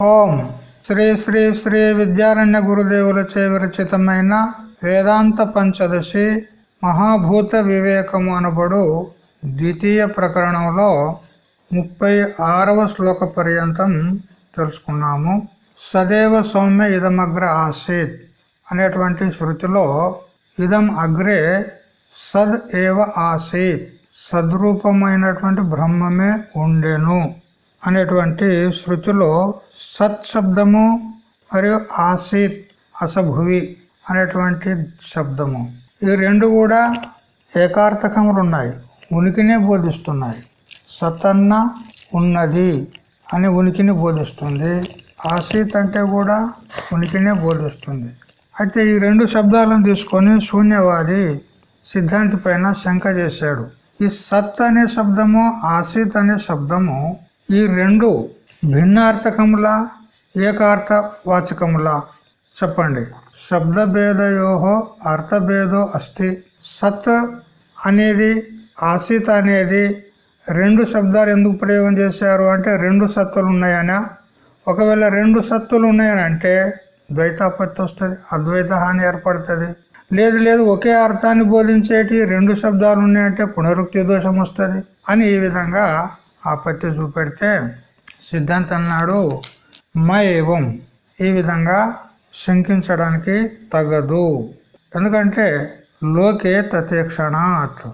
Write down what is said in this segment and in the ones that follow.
ఓం శ్రీ శ్రీ శ్రీ విద్యారణ్య గురుదేవులచే విరచితమైన వేదాంత పంచదశి మహాభూత వివేకము అనబడు ద్వితీయ ప్రకరణంలో ముప్పై ఆరవ శ్లోక పర్యంతం తెలుసుకున్నాము. సదేవ సౌమ్య ఇదమగ్ర ఆసీత్ అనేటువంటి శృతిలో ఇదం అగ్రే సద్ ఏవ ఆసీత్ సద్రూపమైనటువంటి బ్రహ్మమే ఉండెను. అనేటువంటి శృతిలో సత్ శబ్దము మరియు ఆసీత్ అసభువి అనేటువంటి శబ్దము. ఈ రెండు కూడా ఏకార్థకములు ఉన్నాయి ఉనికినే బోధిస్తున్నాయి. సతన్న ఉన్నది అని ఉనికిని బోధిస్తుంది. ఆసీత్ అంటే కూడా ఉనికినే బోధిస్తుంది. అయితే ఈ రెండు శబ్దాలను తీసుకొని శూన్యవాది సిద్ధాంతి పైన శంక చేశాడు. ఈ సత్ అనే శబ్దము ఆసీత్ అనే శబ్దము ఈ రెండు భిన్నార్థకముల ఏకార్థ వాచకముల చెప్పండి. శబ్దభేదయోహో అర్థభేదో అస్తి. సత్ అనేది ఆసీత అనేది రెండు శబ్దాలు ఎందుకు ప్రయోగం చేశారు అంటే రెండు సత్తులు ఉన్నాయనా? ఒకవేళ రెండు సత్తులు ఉన్నాయని అంటే ద్వైతాపత్తి వస్తుంది అద్వైత హాని ఏర్పడుతుంది. లేదు లేదు ఒకే అర్థాన్ని బోధించేటి రెండు శబ్దాలు ఉన్నాయంటే పునరుక్తి దోషం వస్తుంది అని ఈ విధంగా ఆపత్తి చూపెడితే సిద్ధాంత అన్నాడు మయేవం ఈ విధంగా శంకించడానికి తగదు. ఎందుకంటే లోకే తతేక్షణాత్.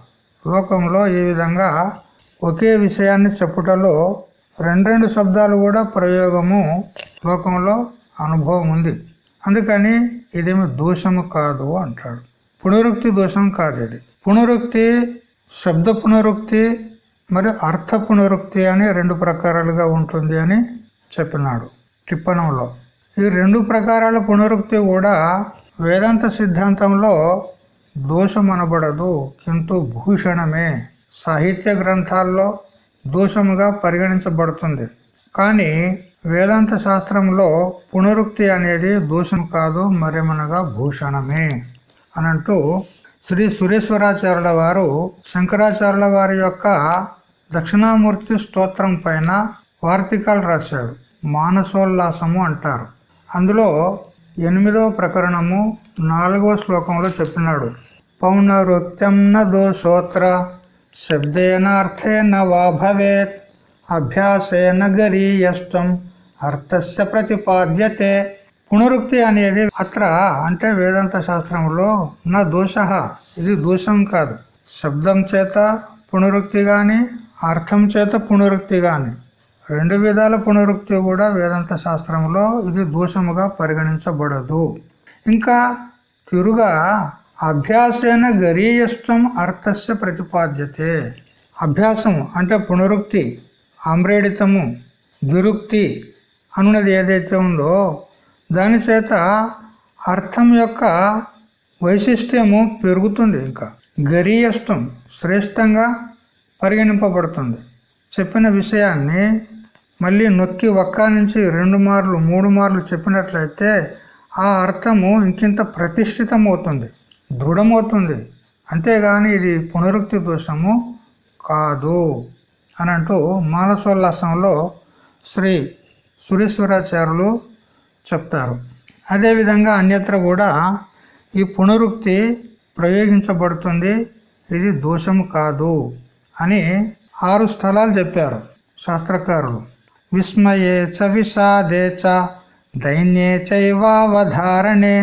లోకంలో ఈ విధంగా ఒకే విషయాన్ని చెప్పుటలో రెండు రెండు శబ్దాలు కూడా ప్రయోగము లోకంలో అనుభవం ఉంది. అందుకని ఇదేమి దోషము కాదు అంటాడు. పునరుక్తి దోషం కాదు ఇది. పునరుక్తి శబ్ద పునరుక్తి మరి అర్థ పునరుక్తి అని రెండు ప్రకారాలుగా ఉంటుంది అని చెప్పినాడు టిప్పణంలో. ఈ రెండు ప్రకారాల పునరుక్తి కూడా వేదాంత సిద్ధాంతంలో దోషం అనబడదు కింటూ భూషణమే. సాహిత్య గ్రంథాల్లో దోషముగా పరిగణించబడుతుంది. కానీ వేదాంత శాస్త్రంలో పునరుక్తి అనేది దోషం కాదు మరేమనగా భూషణమే అనంటూ శ్రీ సురేశ్వరాచార్యుల వారు శంకరాచార్యుల వారి యొక్క దక్షిణామూర్తి స్తోత్రం పైన వార్తికాలు రాశాడు. మానసోల్లాసము అంటారు. అందులో ఎనిమిదవ ప్రకరణము నాలుగవ శ్లోకంలో చెప్పినాడు. పౌనరుక్త్యం న శబ్దేనార్థేన శబ్దేన వా భవేత్ అభ్యాసేన గరీయష్టం అర్థస్య ప్రతిపాద్యతే. పునరుక్తి అనేది అత్ర అంటే వేదాంత శాస్త్రంలో నా దోష. ఇది దోషం కాదు. శబ్దం చేత పునరుక్తి గాని అర్థం చేత పునరుక్తి గాని. రెండు విధాల పునరుక్తి కూడా వేదాంత శాస్త్రంలో ఇది దోషముగా పరిగణించబడదు. ఇంకా తిరుగా అభ్యాసేన గరీయస్వం అర్థస్య ప్రతిపాద్యతే. అభ్యాసం అంటే పునరుక్తి అమ్రేడితము దురుక్తి అనున్నది ఏదైతే ఉందో దాని చేత అర్థం యొక్క వైశిష్ట్యము పెరుగుతుంది. ఇంకా గరీయస్వం శ్రేష్టంగా పరిగణింపబడుతుంది. చెప్పిన విషయాన్ని మళ్ళీ నొక్కి ఒక్క నుంచి రెండు మార్లు మూడు మార్లు చెప్పినట్లయితే ఆ అర్థము ఇంకింత ప్రతిష్ఠితమవుతుంది దృఢమవుతుంది. అంతేగాని ఇది పునరుక్తి దోషము కాదు అని అంటూ మానసోల్లాసంలో శ్రీ సురేశ్వరాచార్యులు చెప్తారు. అదేవిధంగా అన్యత్ర కూడా ఈ పునరుక్తి ప్రయోగించబడుతుంది ఇది దోషము కాదు. అని ఆరు స్థలాలు చెప్పారు శాస్త్రకారులు. విస్మయే చ విషాదే చ దైన్యే చైవావధారణే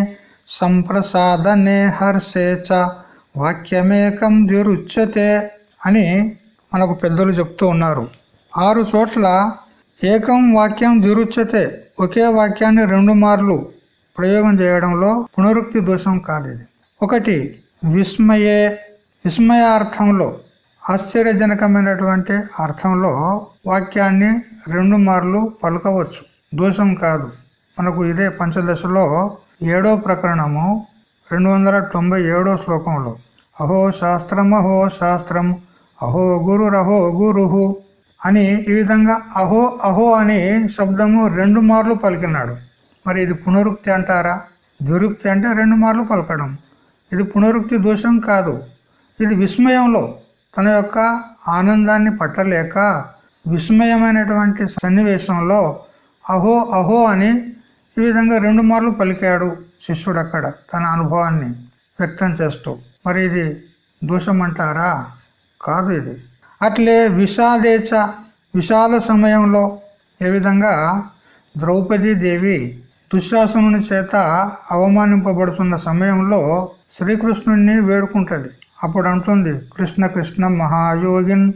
సంప్రసాదనే హర్షే చ వాక్యమేకం ద్విరుచ్యతే అని మనకు పెద్దలు చెప్తూ ఉన్నారు. ఆరు చోట్ల ఏకం వాక్యం ద్విరుచ్యతే ఒకే వాక్యాన్ని రెండు మార్లు ప్రయోగం చేయడంలో పునరుక్తి దోషం కాదు ఇది ఒకటి విస్మయే విస్మయార్థంలో ఆశ్చర్యజనకమైనటువంటి అర్థంలో వాక్యాన్ని రెండు మార్లు పలకవచ్చు. దోషం కాదు. మనకు ఇదే పంచదశలో ఏడో ప్రకరణము రెండు వందల తొంభై ఏడో శ్లోకంలో అహో శాస్త్రం అహో శాస్త్రం అహో గురురహో గురుహు అని ఈ విధంగా అహో అహో అని శబ్దము రెండు మార్లు పలికినాడు. మరి ఇది పునరుక్తి అంటారా? దురుక్తి అంటే రెండు మార్లు పలకడం. ఇది పునరుక్తి దోషం కాదు. ఇది విస్మయంలో. తన యొక్క ఆనందాన్ని పట్టలేక విస్మయమైనటువంటి సన్నివేశంలో అహో అహో అని ఈ విధంగా రెండు మార్లు పలికాడు శిష్యుడు అక్కడ తన అనుభవాన్ని వ్యక్తం చేస్తూ. మరి ఇది దోషం అంటారా కాదు ఇది. అట్లే విషాదేచ విషాద సమయంలో ఏ విధంగా ద్రౌపదీ దేవి దుశ్శాసనుని చేత అవమానింపబడుతున్న సమయంలో శ్రీకృష్ణుణ్ణి వేడుకుంటుంది. అప్పుడు అంటుంది కృష్ణ కృష్ణ మహాయోగిన్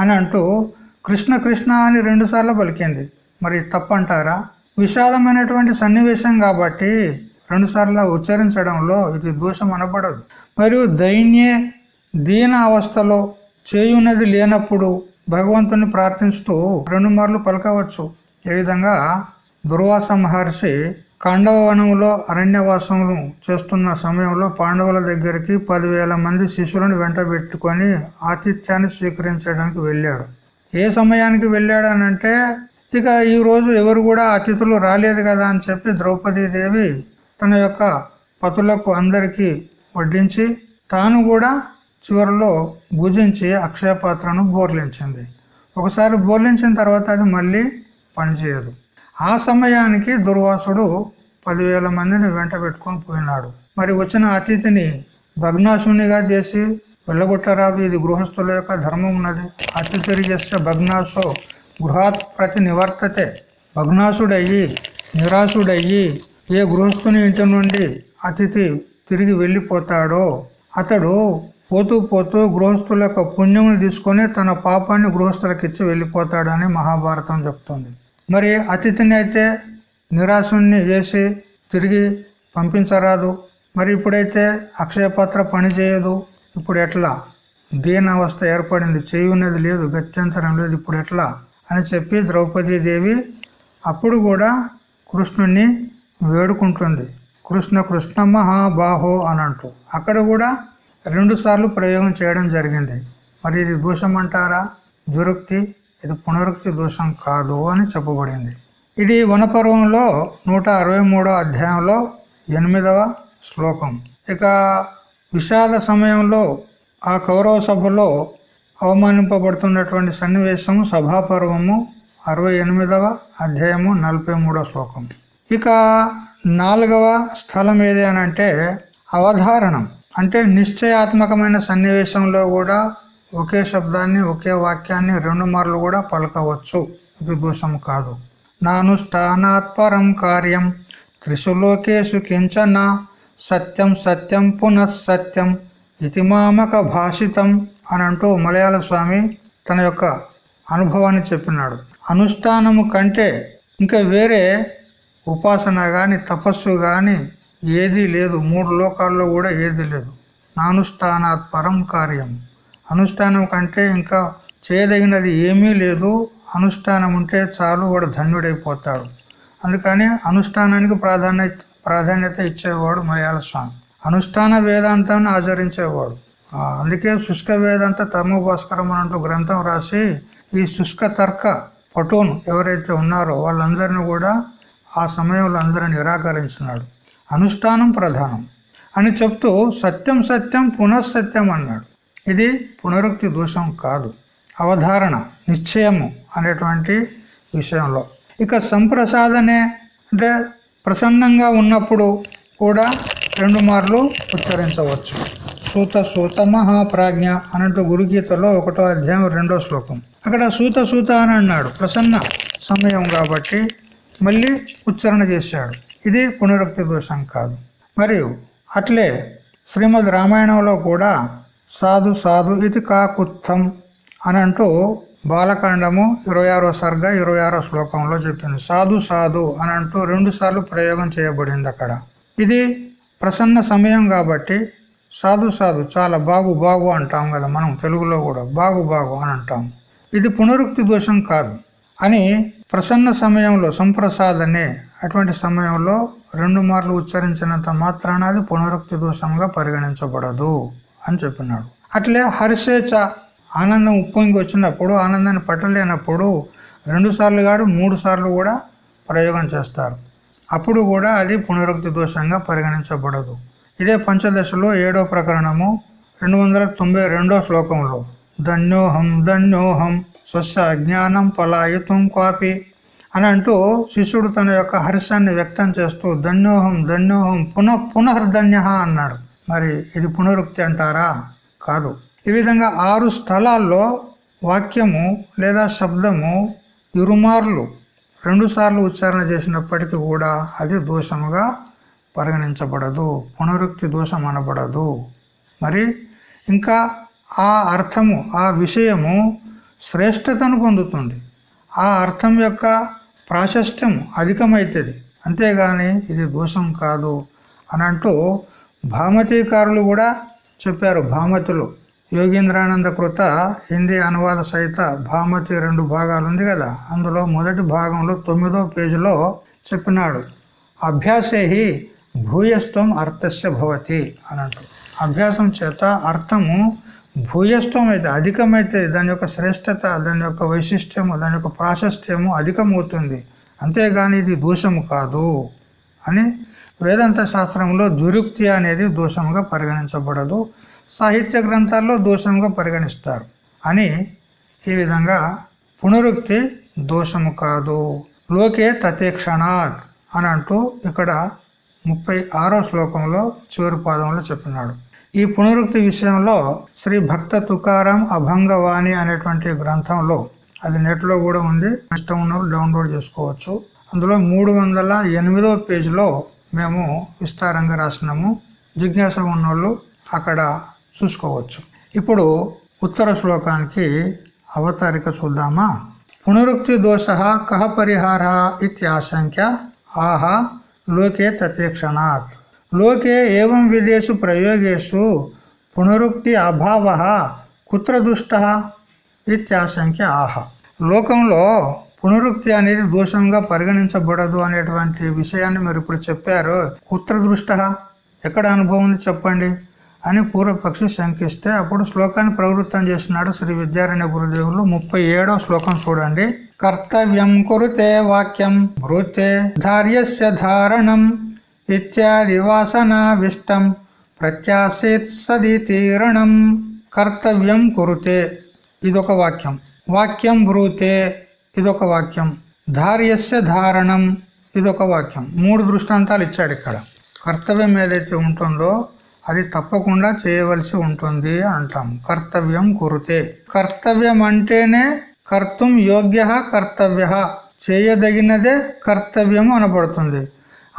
అని అంటూ కృష్ణ కృష్ణ అని రెండుసార్లు పలికింది. మరి తప్పంటారా? విశాలమైనటువంటి సన్నివేశం కాబట్టి రెండుసార్లు ఉచ్చరించడంలో ఇది దోషం అనబడదు. మరియు దైన్యే దీన అవస్థలో చేయున్నది లేనప్పుడు భగవంతుని ప్రార్థిస్తూ రెండు మార్లు పలకవచ్చు. ఏ విధంగా? దుర్వాస మహర్షి కాండవ వనంలో అరణ్యవాసములు చేస్తున్న సమయంలో పాండవుల దగ్గరికి పదివేల మంది శిష్యులను వెంట పెట్టుకొని ఆతిథ్యాన్ని స్వీకరించడానికి వెళ్ళాడు. ఏ సమయానికి వెళ్ళాడనంటే ఇక ఈ రోజు ఎవరు కూడా అతిథులు రాలేదు కదా అని చెప్పి ద్రౌపదీదేవి తన యొక్క పతులకు అందరికీ వడ్డించి తాను కూడా చివరిలో భుజించి అక్షయ పాత్రను బోర్లించింది. ఒకసారి బోర్లించిన తర్వాత అది మళ్ళీ పనిచేయదు. ఆ సమయానికి దుర్వాసుడు పదివేల మందిని వెంట పెట్టుకొని పోయినాడు. మరి వచ్చిన అతిథిని భగ్నాశునిగా చేసి వెళ్ళగొట్టరాదు ఇది గృహస్థుల యొక్క ధర్మం ఉన్నది. అతిథి చేస్తే భగ్నాశో గృహాత్ ప్రతి నివర్తతే. భగ్నాశుడయ్యి నిరాశుడయ్యి ఏ గృహస్థుని ఇంటి నుండి అతిథి తిరిగి వెళ్ళిపోతాడో అతడు పోతూ పోతూ గృహస్థుల యొక్క పుణ్యమును తీసుకొని తన పాపాన్ని గృహస్థులకు ఇచ్చి వెళ్ళిపోతాడని మహాభారతం చెప్తుంది. మరి అతిథిని అయితే నిరాశుణ్ణి చేసి తిరిగి పంపించరాదు. మరి ఇప్పుడైతే అక్షయపాత్ర పని చేయదు. ఇప్పుడు ఎట్లా? దీన అవస్థ ఏర్పడింది. చేయున్నది లేదు. గత్యంతరం లేదు. ఇప్పుడు ఎట్లా? అని చెప్పి ద్రౌపదీదేవి అప్పుడు కూడా కృష్ణుణ్ణి వేడుకుంటుంది. కృష్ణ కృష్ణ మహాబాహో అని అంటూ. అక్కడ కూడా రెండు సార్లు ప్రయోగం చేయడం జరిగింది. మరి ఇది దోషం అంటారా దురుక్తి ఇది పునరుక్తి దోషం కాదు అని చెప్పబడింది. ఇది వనపర్వంలో నూట అధ్యాయంలో ఎనిమిదవ శ్లోకం. ఇక విషాద సమయంలో ఆ కౌరవ సభలో అవమానింపబడుతున్నటువంటి సన్నివేశము సభాపర్వము అరవై ఎనిమిదవ అధ్యాయము నలభై మూడవ శ్లోకం. ఇక నాలుగవ స్థలం ఏది అంటే అవధారణం అంటే నిశ్చయాత్మకమైన సన్నివేశంలో కూడా ఒకే శబ్దాన్ని ఒకే వాక్యాన్ని రెండు మార్లు కూడా పలకవచ్చు. విభూషం కాదు. నానుష్ఠానాత్పరం కార్యం. త్రిశు లోకేశు కించన. సత్యం సత్యం పునఃసత్యం ఇతిమామక భాషితం అని అంటూ మలయాళ స్వామి తన యొక్క అనుభవాన్ని చెప్పినాడు. అనుష్ఠానము కంటే ఇంకా వేరే ఉపాసన గాని తపస్సు గాని ఏదీ లేదు. మూడు లోకాల్లో కూడా ఏదీ లేదు. నానుష్ఠానాత్ పరం కార్యం. అనుష్ఠానం కంటే ఇంకా చేయదగినది ఏమీ లేదు. అనుష్ఠానం ఉంటే చాలు వాడు ధన్యుడైపోతాడు. అందుకని అనుష్ఠానానికి ప్రాధాన్యత ప్రాధాన్యత ఇచ్చేవాడు మలయాళ స్వామి. అనుష్ఠాన వేదాంతాన్ని ఆచరించేవాడు. అందుకే శుష్క వేదాంత తర్మభాస్కరం అంటూ గ్రంథం రాసి ఈ శుష్క తర్క పటోను ఎవరైతే ఉన్నారో వాళ్ళందరినీ కూడా ఆ సమయంలో అందరిని నిరాకరించినాడు. అనుష్ఠానం ప్రధానం అని చెప్తూ సత్యం సత్యం పునఃసత్యం అన్నాడు. ఇది పునరుక్తి దోషం కాదు. అవధారణ నిశ్చయము అనేటువంటి విషయంలో. ఇక సంప్రసాదనే అంటే ప్రసన్నంగా ఉన్నప్పుడు కూడా రెండు మార్లు ఉచ్చరించవచ్చు. సూత సూత మహాప్రాజ్ఞ అనంత గురుగీతలో ఒకటో అధ్యాయం రెండో శ్లోకం. అక్కడ సూత సూత అని అన్నాడు. ప్రసన్న సమయం కాబట్టి మళ్ళీ ఉచ్చారణ చేశాడు. ఇది పునరుక్తి దోషం కాదు. మరియు అట్లే శ్రీమద్ రామాయణంలో కూడా సాధు సాధు ఇది కాకుత్తం అని అంటూ బాలకాండము ఇరవై ఆరో సర్గ ఇరవై ఆరో శ్లోకంలో చెప్పింది. సాధు సాధు అని అంటూ రెండు సార్లు ప్రయోగం చేయబడింది అక్కడ. ఇది ప్రసన్న సమయం కాబట్టి సాధు సాధు చాలా బాగు బాగు అంటాం కదా మనం తెలుగులో కూడా బాగు బాగు అని అంటాం. ఇది పునరుక్తి దోషం కాదు అని ప్రసన్న సమయంలో సంప్రసాదనే అటువంటి సమయంలో రెండు మార్లు ఉచ్చరించినంత మాత్రాన అది పునరుక్తి దోషంగా పరిగణించబడదు. అని చెప్పినాడు. అట్లే హరిసేచ ఆనందం ఉప్పొంగి వచ్చినప్పుడు ఆనందాన్ని పట్టలేనప్పుడు రెండు సార్లు కాదు మూడు సార్లు కూడా ప్రయోగం చేస్తారు. అప్పుడు కూడా అది పునరుక్తి దోషంగా పరిగణించబడదు. ఇదే పంచదశలో ఏడో ప్రకరణము రెండు వందల తొంభై రెండో శ్లోకంలో ధన్యోహం ధన్యోహం స్వస్య అజ్ఞానం పలాయుతం కాపి అని అంటూ శిష్యుడు తన యొక్క హర్షాన్ని వ్యక్తం చేస్తూ ధన్యోహం ధన్యోహం పునః పునర్ధన్య అన్నాడు. మరి ఇది పునరుక్తి అంటారా? కాదు. ఈ విధంగా ఆరు స్థలాల్లో వాక్యము లేదా శబ్దము ఇరుమార్లు రెండు సార్లు ఉచ్చారణ చేసినప్పటికీ కూడా అది దోషముగా పరిగణించబడదు. పునరుక్తి దోషం అనబడదు. మరి ఇంకా ఆ అర్థము ఆ విషయము శ్రేష్టతను పొందుతుంది. ఆ అర్థం యొక్క ప్రాశస్త్యం అధికమైతుంది. అంతేగాని ఇది దోషం కాదు. అని అంటూ భామతీకారులు కూడా చెప్పారు భామతులు. యోగేంద్రానంద కృత హిందీ అనువాద సహిత భామతి రెండు భాగాలు ఉంది కదా. అందులో మొదటి భాగంలో తొమ్మిదో పేజీలో చెప్పినాడు. అభ్యాసేహి భూయస్థం అర్థస్య భవతి అని అభ్యాసం చేత అర్థము భూయస్థం అయితే అధికమైతే దాని యొక్క శ్రేష్టత దాని యొక్క వైశిష్ట్యము దాని యొక్క ప్రాశస్త్యము అధికమవుతుంది. అంతేగాని ఇది దోషము కాదు అని వేదాంత శాస్త్రంలో దురుక్తి అనేది దోషముగా పరిగణించబడదు. సాహిత్య గ్రంథాల్లో దోషంగా పరిగణిస్తారు. అని ఈ విధంగా పునరుక్తి దోషము కాదు. లోకే తతేక్షణాత్ అని అంటూ ఇక్కడ ముప్పై ఆరో శ్లోకంలో చివరి పాదంలో చెప్పినాడు. ఈ పునరుక్తి విషయంలో శ్రీ భక్త తుకారం అభంగవాణి అనేటువంటి గ్రంథంలో అది నెట్లో కూడా ఉంది. ఇష్టం ఉన్నప్పుడు డౌన్లోడ్ చేసుకోవచ్చు. అందులో మూడు వందల ఎనిమిదో పేజీలో మేము విస్తారంగా రాసినాము జిజ్ఞాస ఉన్నోళ్ళు అక్కడ చూసుకోవచ్చు. ఇప్పుడు ఉత్తర శ్లోకానికి అవతారిక చూద్దామా? పునరుక్తి దోష కహ పరిహార ఇత్యాశంక్య ఆహా లోకే తతేక్షణాత్. లోకే ఏం విధేషు ప్రయోగేషు పునరుక్తి అభావ కుత్ర దుష్ట ఇత్యాశంక్య ఆహా. లోకంలో పునరుక్తి అనేది దోషంగా పరిగణించబడదు అనేటువంటి విషయాన్ని మీరు ఇప్పుడు చెప్పారు. కుత్ర దృష్ట ఎక్కడ అనుభవం ఉంది చెప్పండి? అని పూర్వపక్షి శంకిస్తే అప్పుడు శ్లోకాన్ని ప్రవృత్తం చేసినాడు శ్రీ విద్యారణ్య గురుదేవులు. ముప్పై శ్లోకం చూడండి. కర్తవ్యం కురుతే వాక్యం భృతే ధార్యస్య ధారణం ఇత్యాది వాసనావిష్టం ప్రత్యాసిత్ సదితీరణం కర్తవ్యం కురుతే ఇదొక వాక్యం. వాక్యం బ్రూతే ఇదొక వాక్యం. ధార్యస్య ధారణం. ఇదొక వాక్యం. మూడు దృష్టాంతాలు ఇచ్చాడు ఇక్కడ. కర్తవ్యం ఏదైతే ఉంటుందో అది తప్పకుండా చేయవలసి ఉంటుంది అంటాం కర్తవ్యం కురుతే. కర్తవ్యం అంటేనే కర్తం యోగ్య కర్తవ్య. చేయదగినదే కర్తవ్యం అనబడుతుంది.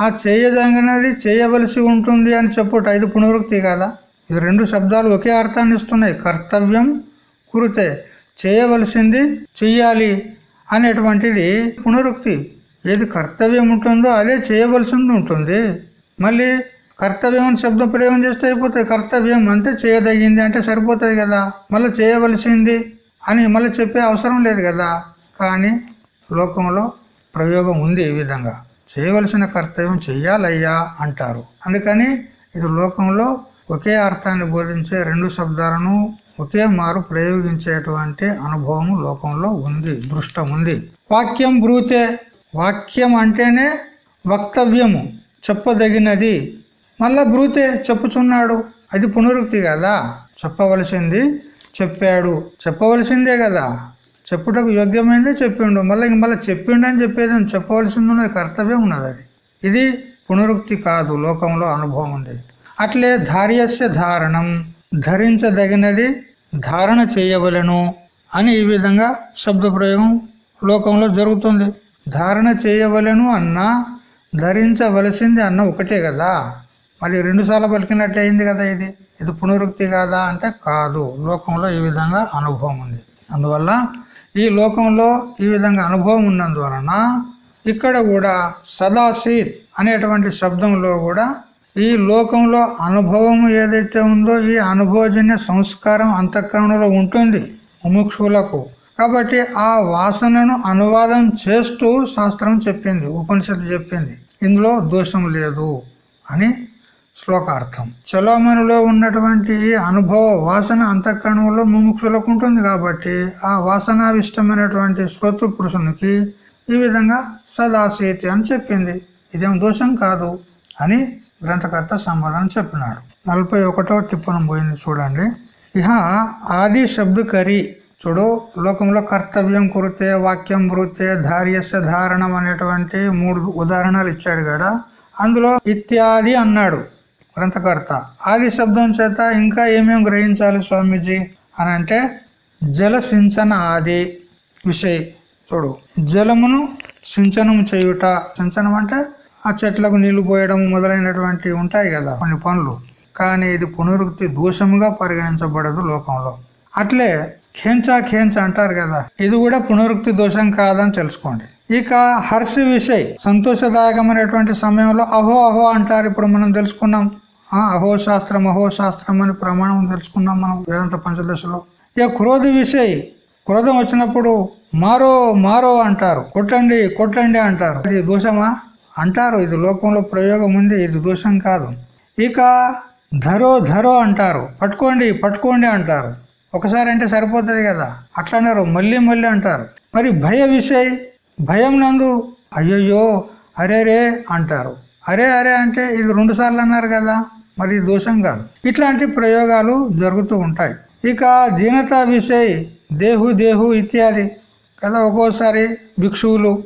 ఆ చేయదగినది చేయవలసి ఉంటుంది అని చెప్పుట ఇది పునరుక్తి కాదా? ఇది రెండు శబ్దాలు ఒకే అర్థాన్ని ఇస్తున్నాయి. కర్తవ్యం కురితే. చేయవలసింది చెయ్యాలి. అనేటువంటిది పునరుక్తి. ఏది కర్తవ్యం ఉంటుందో అదే చేయవలసింది ఉంటుంది. మళ్ళీ కర్తవ్యం అని శబ్దం ప్రయోగం చేస్తే అయిపోతుంది కర్తవ్యం అంటే చేయదగింది అంటే సరిపోతుంది కదా. మళ్ళీ చేయవలసింది అని మళ్ళీ చెప్పే అవసరం లేదు కదా. కానీ లోకంలో ప్రయోగం ఉంది ఈ విధంగా. చేయవలసిన కర్తవ్యం చెయ్యాలయ్యా అంటారు. అందుకని ఇది లోకంలో ఒకే అర్థాన్ని బోధించే రెండు శబ్దాలను ఒకే మారు ప్రయోగించేటువంటి అనుభవం లోకంలో ఉంది దృష్టం ఉంది. వాక్యం బ్రూతే వాక్యం అంటేనే వక్తవ్యము చెప్పదగినది. మళ్ళా బ్రూతే చెప్పుచున్నాడు అది పునరుక్తి కదా. చెప్పవలసింది చెప్పాడు చెప్పవలసిందే కదా. చెప్పుటకు యోగ్యమైందే చెప్పిండు మళ్ళీ ఇంక మళ్ళీ చెప్పిండు అని చెప్పేది చెప్పవలసింది ఉన్నది కర్తవ్యం ఉన్నది అది. ఇది పునరుక్తి కాదు లోకంలో అనుభవం ఉంది. అట్లే ధార్యస్య ధారణం ధరించదగినది ధారణ చేయవలను అని ఈ విధంగా శబ్ద ప్రయోగం లోకంలో జరుగుతుంది. ధారణ చేయవలను అన్నా ధరించవలసింది అన్న ఒకటే కదా. మళ్ళీ రెండుసార్లు పలికినట్టు అయింది కదా ఇది. ఇది పునరుక్తి కాదా అంటే కాదు. లోకంలో ఈ విధంగా అనుభవం ఉంది. అందువల్ల ఈ లోకంలో ఈ విధంగా అనుభవం ఉన్నందువలన ఇక్కడ కూడా సదాసీత్ అనేటువంటి శబ్దంలో కూడా ఈ లోకంలో అనుభవం ఏదైతే ఉందో ఈ అనుభవజన్య సంస్కారం అంతఃకరణలో ఉంటుంది ముముక్షులకు కాబట్టి ఆ వాసనను అనువాదం చేస్తూ శాస్త్రం చెప్పింది ఉపనిషత్తు చెప్పింది. ఇందులో దోషం లేదు అని శ్లోకార్థం. చలోమణిలో ఉన్నటువంటి అనుభవ వాసన అంతఃకరణంలో ముముక్షులకు ఉంటుంది కాబట్టి ఆ వాసనావిష్టమైనటువంటి శ్రోతృ పురుషునికి ఈ విధంగా సదాశీతి అని చెప్పింది. ఇదేం దోషం కాదు. అని గ్రంథకర్త సమాధానం చెప్పినాడు నలభై ఒకటో టిప్పణం పోయింది చూడండి. ఇహ ఆది శబ్దకరి చూడు లోకంలో కర్తవ్యం కురితే వాక్యం వృత్తే ధార్యస్య ధారణం అనేటువంటి మూడు ఉదాహరణలు ఇచ్చాడు కదా. అందులో ఇత్యాది అన్నాడు గ్రంథకర్త. ఆది శబ్దం చేత ఇంకా ఏమేమి గ్రహించాలి స్వామీజీ? అని అంటే జల సించన ఆది విషయ. చూడు జలమును సించనం చేయుట. సించనం అంటే ఆ చెట్లకు నీళ్ళు పోయడం మొదలైనటువంటి ఉంటాయి కదా కొన్ని పనులు. కానీ ఇది పునరుక్తి దోషముగా పరిగణించబడదు లోకంలో. అట్లే ఖేంచా ఖేంచ అంటారు కదా ఇది కూడా పునరుక్తి దోషం కాదని తెలుసుకోండి. ఇక హర్ష విషయ్ సంతోషదాయకమైనటువంటి సమయంలో అహో అహో అంటారు. ఇప్పుడు మనం తెలుసుకున్నాం. ఆ అహో శాస్త్రం అహో శాస్త్రం అని ప్రమాణం తెలుసుకున్నాం మనం వేదాంత పంచదశలో. ఇక క్రోధ విషయ్ క్రోధం వచ్చినప్పుడు మారో మారో అంటారు. కొట్టండి కొట్టండి అంటారు. ఇది దోషమా? అంటారు ఇది లోకంలో ప్రయోగం ఉంది ఇది దోషం కాదు. ఇక ధరో ధరో అంటారు పట్టుకోండి పట్టుకోండి అంటారు. ఒకసారి అంటే సరిపోతుంది కదా అట్లన్నారు మళ్ళీ మళ్ళీ అంటారు. మరి భయ విషయ్ భయం నందు అయ్యయ్యో అరే రే అంటారు. అరే అరే అంటే ఇది రెండు సార్లు అన్నారు కదా మరి దోషం కాదు. ఇట్లాంటి ప్రయోగాలు జరుగుతూ ఉంటాయి. ఇక దీనత విషయ్ దేహు దేహు ఇత్యాది. కదా ఒక్కోసారి భిక్షువులు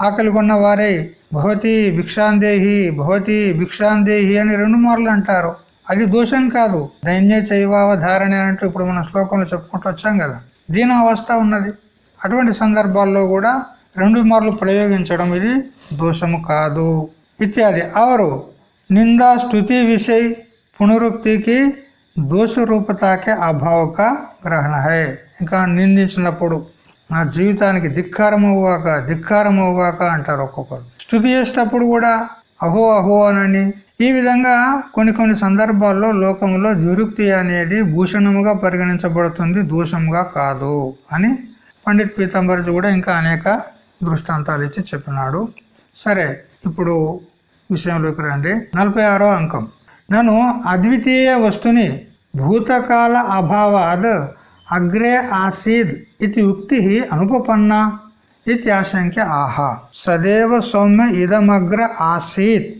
ఆకలి కొన్నవారై భవతి భిక్షాందేహి భవతి భిక్షాందేహి అని రెండు మార్లు అంటారు. అది దోషం కాదు. దైన్య చైవావ ధారణ అంటూ ఇప్పుడు మన శ్లోకంలో చెప్పుకుంటూ వచ్చాం కదా. దీన అవస్థ ఉన్నది. అటువంటి సందర్భాల్లో కూడా రెండు మార్లు ప్రయోగించడం ఇది దోషము కాదు. ఇత్యాది. అవరు నిందా స్థుతి విషయ పునరుక్తికి దోష రూపతాకే అభావక గ్రహణ హై ఇంకా నిందించినప్పుడు నా జీవితానికి ధిక్కారమవుగాక ధిక్కారమవుగాక అంటారు ఒక్కొక్కరు. స్థుతి చేసేటప్పుడు కూడా అహో అహో అనని ఈ విధంగా కొన్ని కొన్ని సందర్భాల్లో లోకంలో దురుక్తి అనేది భూషణముగా పరిగణించబడుతుంది దూషముగా కాదు అని పండిత్ పీతాంబర్జీ కూడా ఇంకా అనేక దృష్టాంతాలు ఇచ్చి చెప్పినాడు. సరే ఇప్పుడు విషయంలోకి రండి. నలభై ఆరో అంకం. నన్ను అద్వితీయ వస్తుని భూతకాల అభావాద్ అగ్రే ఆసీద్ ఇది యుక్తి అనుపపన్న ఇది ఆశంక్య ఆహా సదేవ సౌమ్య ఇదమగ్ర ఆసీత్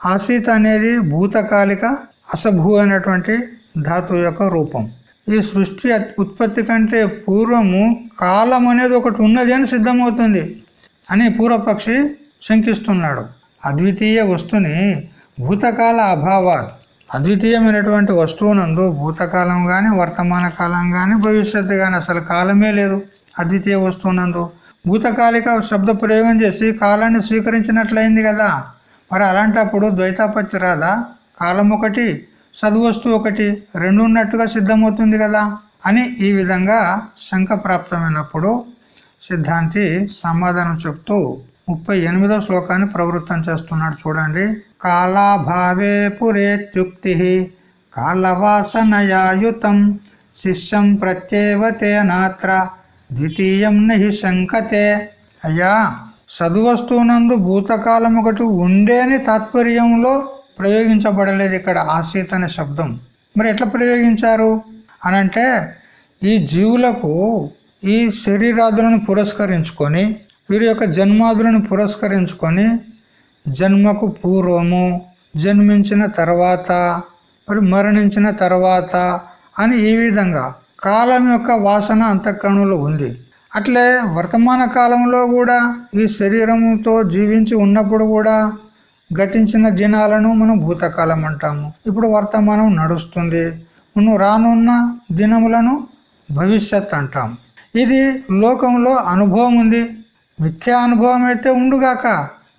ఆసీత్ అనేది భూతకాలిక అసభూ అయినటువంటి ధాతు యొక్క రూపం. ఈ సృష్టి ఉత్పత్తి కంటే పూర్వము కాలం అనేది ఒకటి ఉన్నది అని సిద్ధమవుతుంది అని పూర్వపక్షి శంకిస్తున్నాడు. అద్వితీయ వస్తుని భూతకాల అభావాలు అద్వితీయమైనటువంటి వస్తువునందు భూతకాలం గాని వర్తమాన కాలం గాని భవిష్యత్తు గాని అసలు కాలమే లేదు అద్వితీయ వస్తువునందు. భూతకాలిక శబ్ద ప్రయోగం చేసి కాలాన్ని స్వీకరించినట్లయింది కదా. మరి అలాంటప్పుడు ద్వైతాపత్తి రాదా? కాలం ఒకటి సద్వస్తువు ఒకటి రెండు ఉన్నట్టుగా సిద్ధమవుతుంది కదా అని ఈ విధంగా శంక ప్రాప్తమైనప్పుడు సిద్ధాంతి సమాధానం చెప్తూ ముప్పై ఎనిమిదో శ్లోకాన్ని ప్రవృత్తం చేస్తున్నాడు చూడండి. కాలాభావే పురేత్యుక్తి కాలవాసనయాయుతం శిష్యం ప్రత్యేవతే నాత్ర ద్వితీయం నహి శంకతే అయ్యా సద్వస్తువునందు భూతకాలం ఒకటి ఉండేని తాత్పర్యంలో ప్రయోగించబడలేదు ఇక్కడ ఆసీత్ అనే శబ్దం. మరి ఎట్లా ప్రయోగించారు? అనంటే ఈ జీవులకు ఈ శరీరాదులను పురస్కరించుకొని వీరి యొక్క జన్మాదులను పురస్కరించుకొని జన్మకు పూర్వము జన్మించిన తర్వాత మరి మరణించిన తర్వాత అని ఈ విధంగా కాలం యొక్క వాసన అంతఃకరణలో ఉంది. అట్లే వర్తమాన కాలంలో కూడా ఈ శరీరముతో జీవించి ఉన్నప్పుడు కూడా గతించిన దినాలను మనం భూతకాలం అంటాము. ఇప్పుడు వర్తమానం నడుస్తుంది. మనం రానున్న దినములను భవిష్యత్ అంటాం ఇది లోకంలో అనుభవం ఉంది. మిథ్యా అనుభవం అయితే ఉండుగాక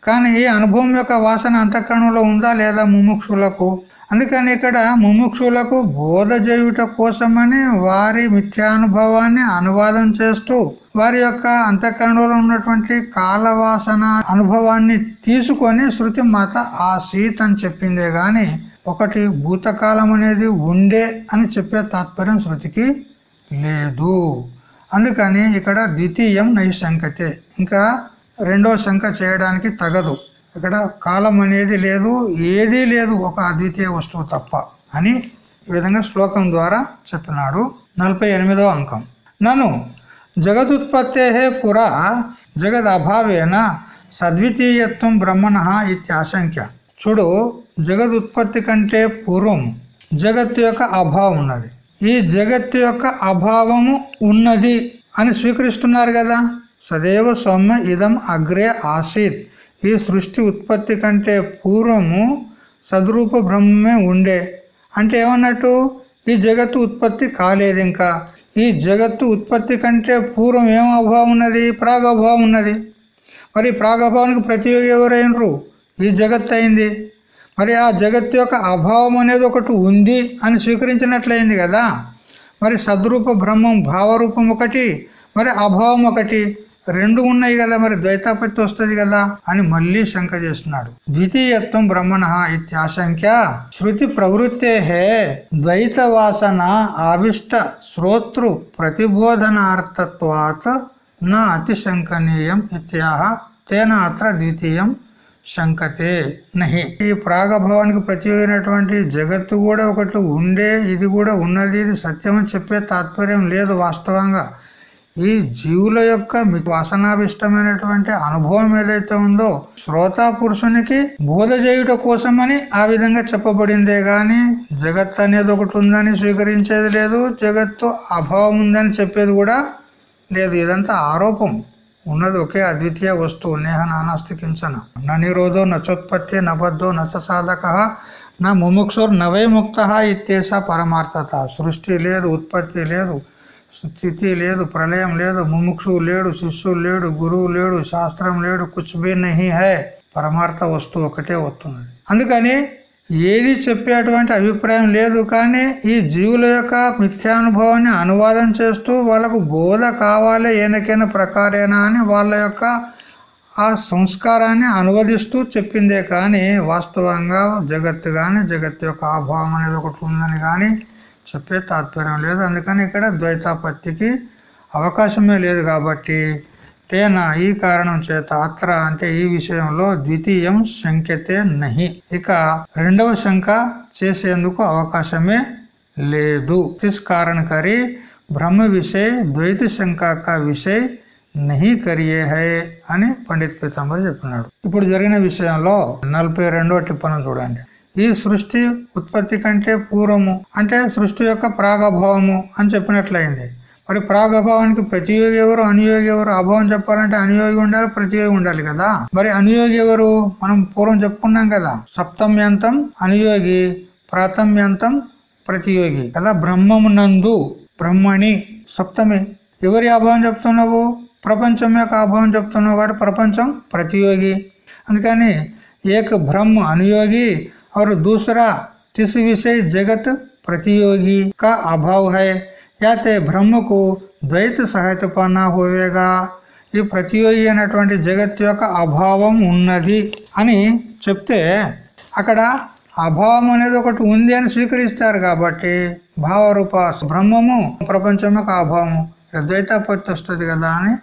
కానీ ఈ అనుభవం యొక్క వాసన అంతఃకరణలో ఉందా లేదా ముముక్షులకు? అందుకని ఇక్కడ ముముక్షులకు బోధ చేయుట కోసమని వారి మిథ్యానుభవాన్ని అనువాదం చేస్తూ వారి యొక్క అంతఃకరణలో ఉన్నటువంటి కాలవాసన అనుభవాన్ని తీసుకొని శృతి మాత ఆ సీత్ అని చెప్పిందే గాని ఒకటి భూతకాలం అనేది ఉండే అని చెప్పే తాత్పర్యం శృతికి లేదు. అందుకని ఇక్కడ ద్వితీయం నైశంకతే ఇంకా రెండో శంక చేయడానికి తగదు. ఇక్కడ కాలం అనేది లేదు ఏదీ లేదు ఒక అద్వితీయ వస్తువు తప్ప అని ఈ విధంగా శ్లోకం ద్వారా చెప్పినాడు. నలభై ఎనిమిదవ అంకం. నన్ను జగదుత్పత్తే పురా జగద్ అభావేన సద్వితీయత్వం బ్రహ్మణ ఇత్యాశంక్య చూడు జగదుత్పత్తి కంటే పూర్వం జగత్తు యొక్క అభావం ఉన్నది. ఈ జగత్తు యొక్క అభావము ఉన్నది అని స్వీకరిస్తున్నారు కదా. సదేవ సౌమ్య ఇదం అగ్రే ఆసీత్. ఈ సృష్టి ఉత్పత్తి కంటే పూర్వము సద్రూప బ్రహ్మమే ఉండే. అంటే ఏమన్నట్టు? ఈ జగత్తు ఉత్పత్తి కాలేదు ఇంకా. ఈ జగత్తు ఉత్పత్తి కంటే పూర్వం ఏం అభావం ఉన్నది? ప్రాగభావం ఉన్నది. మరి ప్రాగభావానికి ప్రతియోగి ఎవరైనరు? ఈ జగత్ అయింది. మరి ఆ జగత్తు యొక్క అభావం అనేది ఒకటి ఉంది అని స్వీకరించినట్లయింది కదా. మరి సద్రూప బ్రహ్మం భావరూపం ఒకటి మరి అభావం ఒకటి. రెండు ఉన్నాయి కదా మరి ద్వైతాపత్తి వస్తుంది కదా అని మళ్ళీ శంక చేస్తున్నాడు. ద్వితీయత్వం బ్రహ్మణ ఇత్యాశంక్య శృతి ప్రవృత్తే ద్వైత వాసన ఆవిష్ట శ్రోతృ ప్రతిబోధనార్థత్వాత్ నా అతిశంకనీయం ఇత్యాహ తేన అత్ర ద్వితీయం శంకతే నహి. ఈ ప్రాగభవానికి ప్రతిమైనటువంటి జగత్తు కూడా ఒకటి ఉండే ఇది కూడా ఉన్నది ఇది సత్యం అని చెప్పే తాత్పర్యం లేదు వాస్తవంగా. ఈ జీవుల యొక్క వాసనాభిష్టమైనటువంటి అనుభవం ఏదైతే ఉందో శ్రోత పురుషునికి బోధ చేయుట కోసమని ఆ విధంగా చెప్పబడిందే గాని జగత్ అనేది ఒకటి ఉందని స్వీకరించేది లేదు జగత్తు అభావం ఉందని చెప్పేది కూడా లేదు. ఇదంతా ఆరోపం. ఉన్నది ఒకే అద్వితీయ వస్తువు నేహ నానాస్తి కించన నిరోధో నచోత్పత్తి నబద్ధో నచ సాధక నా ముముక్షుర్ నవై ముక్త ఇత్యేస పరమార్థత. సృష్టి లేదు ఉత్పత్తి లేదు స్థితి లేదు ప్రళయం లేదు ముముక్షు లేడు శిష్యుడు లేడు గురువు లేడు శాస్త్రం లేడు కుచ్బి నహి హై. పరమార్థ వస్తువు ఒకటే వస్తున్నది. అందుకని ఏది చెప్పేటువంటి అభిప్రాయం లేదు కానీ ఈ జీవుల యొక్క మిథ్యానుభవాన్ని అనువాదం చేస్తూ వాళ్ళకు బోధ కావాలి ఏనకైనా ప్రకారేనా అని వాళ్ళ యొక్క ఆ సంస్కారాన్ని అనువదిస్తూ చెప్పిందే కానీ వాస్తవంగా జగత్తు కానీ జగత్తు యొక్క అభావం అనేది ఒకటి ఉందని కానీ చెప్పే తాత్పర్యం లేదు. అందుకని ఇక్కడ ద్వైతాపత్తికి అవకాశమే లేదు కాబట్టి తేన ఈ కారణం చేత అత్ర అంటే ఈ విషయంలో ద్వితీయం శంకతే నహి. ఇక రెండవ శంక చేసేందుకు అవకాశమే లేదు. ఇస్ కారణకరి బ్రహ్మ విషయ ద్వైత శంకాక విషయ నహి కరియే హై అని పండిత్ పీతాంబర్ చెప్పినాడు ఇప్పుడు జరిగిన విషయంలో నలభై రెండవ టిప్పణం చూడండి. ఈ సృష్టి ఉత్పత్తి కంటే పూర్వము అంటే సృష్టి యొక్క ప్రాగభావము అని చెప్పినట్లయింది. మరి ప్రాగభావానికి ప్రతియోగి ఎవరు అనుయోగి ఎవరు? అభావం చెప్పాలంటే అనుయోగి ఉండాలి ప్రతియోగి ఉండాలి కదా? మరి అనుయోగి ఎవరు? మనం పూర్వం చెప్పుకున్నాం కదా సప్తమ్యంతం అనుయోగి ప్రాతమ్యంతం ప్రతియోగి కదా? బ్రహ్మమునందు బ్రహ్మణి సప్తమి. ఎవరి అభావం చెప్తున్నావు? ప్రపంచం యొక్క అభావం చెప్తున్నావు కాబట్టి ప్రపంచం ప్రతియోగి. అందుకని ఏక బ్రహ్మ అనుయోగి और दूसरा जिस विषय जगत प्रतियोगी का अभाव है या ते ब्रह्म को ద్వైత సహాయతపన్నా హోవేగా ఈ ప్రతియోగి అయినటువంటి జగత్ యొక్క అభావం ఉన్నది అని చెప్తే అక్కడ అభావం అనేది ఒకటి ఉంది అని స్వీకరిస్తారు కాబట్టి భావరూప బ్రహ్మము ప్రపంచం యొక్క అభావము ద్వైతాపత్తి వస్తుంది కదా అని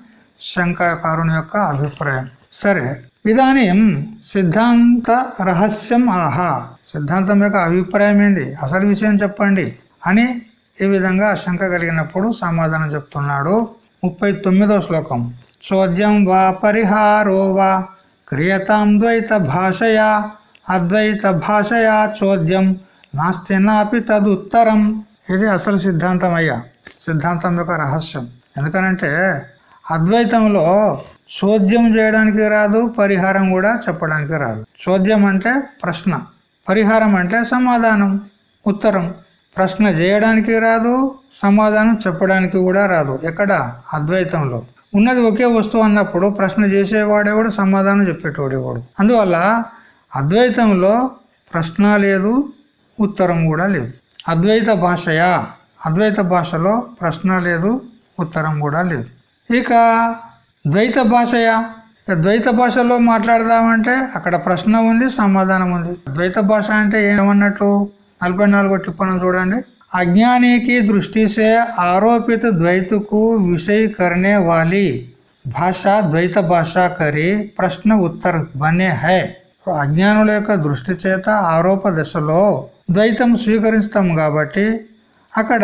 శంకాకారుని యొక్క అభిప్రాయం సరే ఇదానీం సిద్ధాంత రహస్యం ఆహా. సిద్ధాంతం యొక్క అభిప్రాయం ఏంది? అసలు విషయం చెప్పండి. అని ఈ విధంగా శంక కలిగినప్పుడు సమాధానం చెప్తున్నాడు ముప్పై తొమ్మిదో శ్లోకం. చోద్యం వా పరిహారో వా క్రియతాం ద్వైత భాషయా అద్వైత భాషయా చోద్యం నాస్తి నాపి తదుత్తరం. ఇది అసలు సిద్ధాంతం అయ్యా సిద్ధాంతం యొక్క రహస్యం. ఎందుకనంటే అద్వైతంలో చోద్యం చేయడానికి రాదు పరిహారం కూడా చెప్పడానికి రాదు. చోద్యం అంటే ప్రశ్న పరిహారం అంటే సమాధానం ఉత్తరం. ప్రశ్న చేయడానికి రాదు సమాధానం చెప్పడానికి కూడా రాదు. ఎక్కడ? అద్వైతంలో. ఉన్నది ఒకే వస్తువు అన్నప్పుడు ప్రశ్న చేసేవాడేవాడు? సమాధానం చెప్పేటోడేవాడు? అందువల్ల అద్వైతంలో ప్రశ్న లేదు ఉత్తరం కూడా లేదు. అద్వైత భాషయా? అద్వైత భాషలో ప్రశ్న లేదు ఉత్తరం కూడా లేదు. ఇక ద్వైత భాషయా ద్వైత భాషలో మాట్లాడదామంటే అక్కడ ప్రశ్న ఉంది సమాధానం ఉంది ద్వైత భాష అంటే ఏమన్నట్టు నలభై నాలుగో టిప్పణం చూడండి అజ్ఞానికి దృష్టి సే ఆరోపిత ద్వైతకు విషయ करने वाली భాష ద్వైత భాష కరి ప్రశ్న ఉత్తర్ బనే హై అజ్ఞానుల యొక్క దృష్టి చేత ఆరోప దశలో ద్వైతం స్వీకరిస్తాం కాబట్టి అక్కడ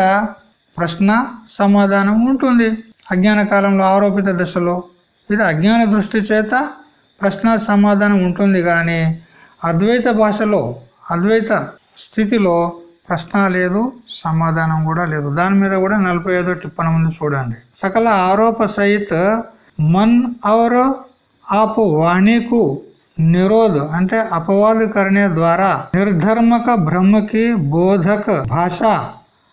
ప్రశ్న సమాధానం ఉంటుంది అజ్ఞాన కాలంలో ఆరోపిత దశలో. ఇది అజ్ఞాన దృష్టి చేత ప్రశ్న సమాధానం ఉంటుంది కానీ అద్వైత భాషలో అద్వైత స్థితిలో ప్రశ్న లేదు సమాధానం కూడా లేదు. దాని మీద కూడా నలభై ఐదో టిప్పణ ఉంది చూడండి. సకల ఆరోప సహిత మన్ అవర్ ఆపు వాణికు నిరోధ్ అంటే అపవాదకరణే ద్వారా నిర్ధర్మక బ్రహ్మకి బోధక భాష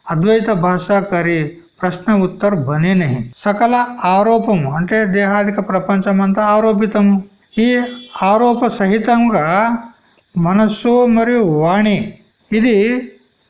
అద్వైత భాష కరి ప్రశ్న ఉత్తర్ బనే నహి. సకల ఆరోపము అంటే దేహాదిక ప్రపంచమంతా ఆరోపితము. ఈ ఆరోప సహితంగా మనస్సు మరియు వాణి ఇది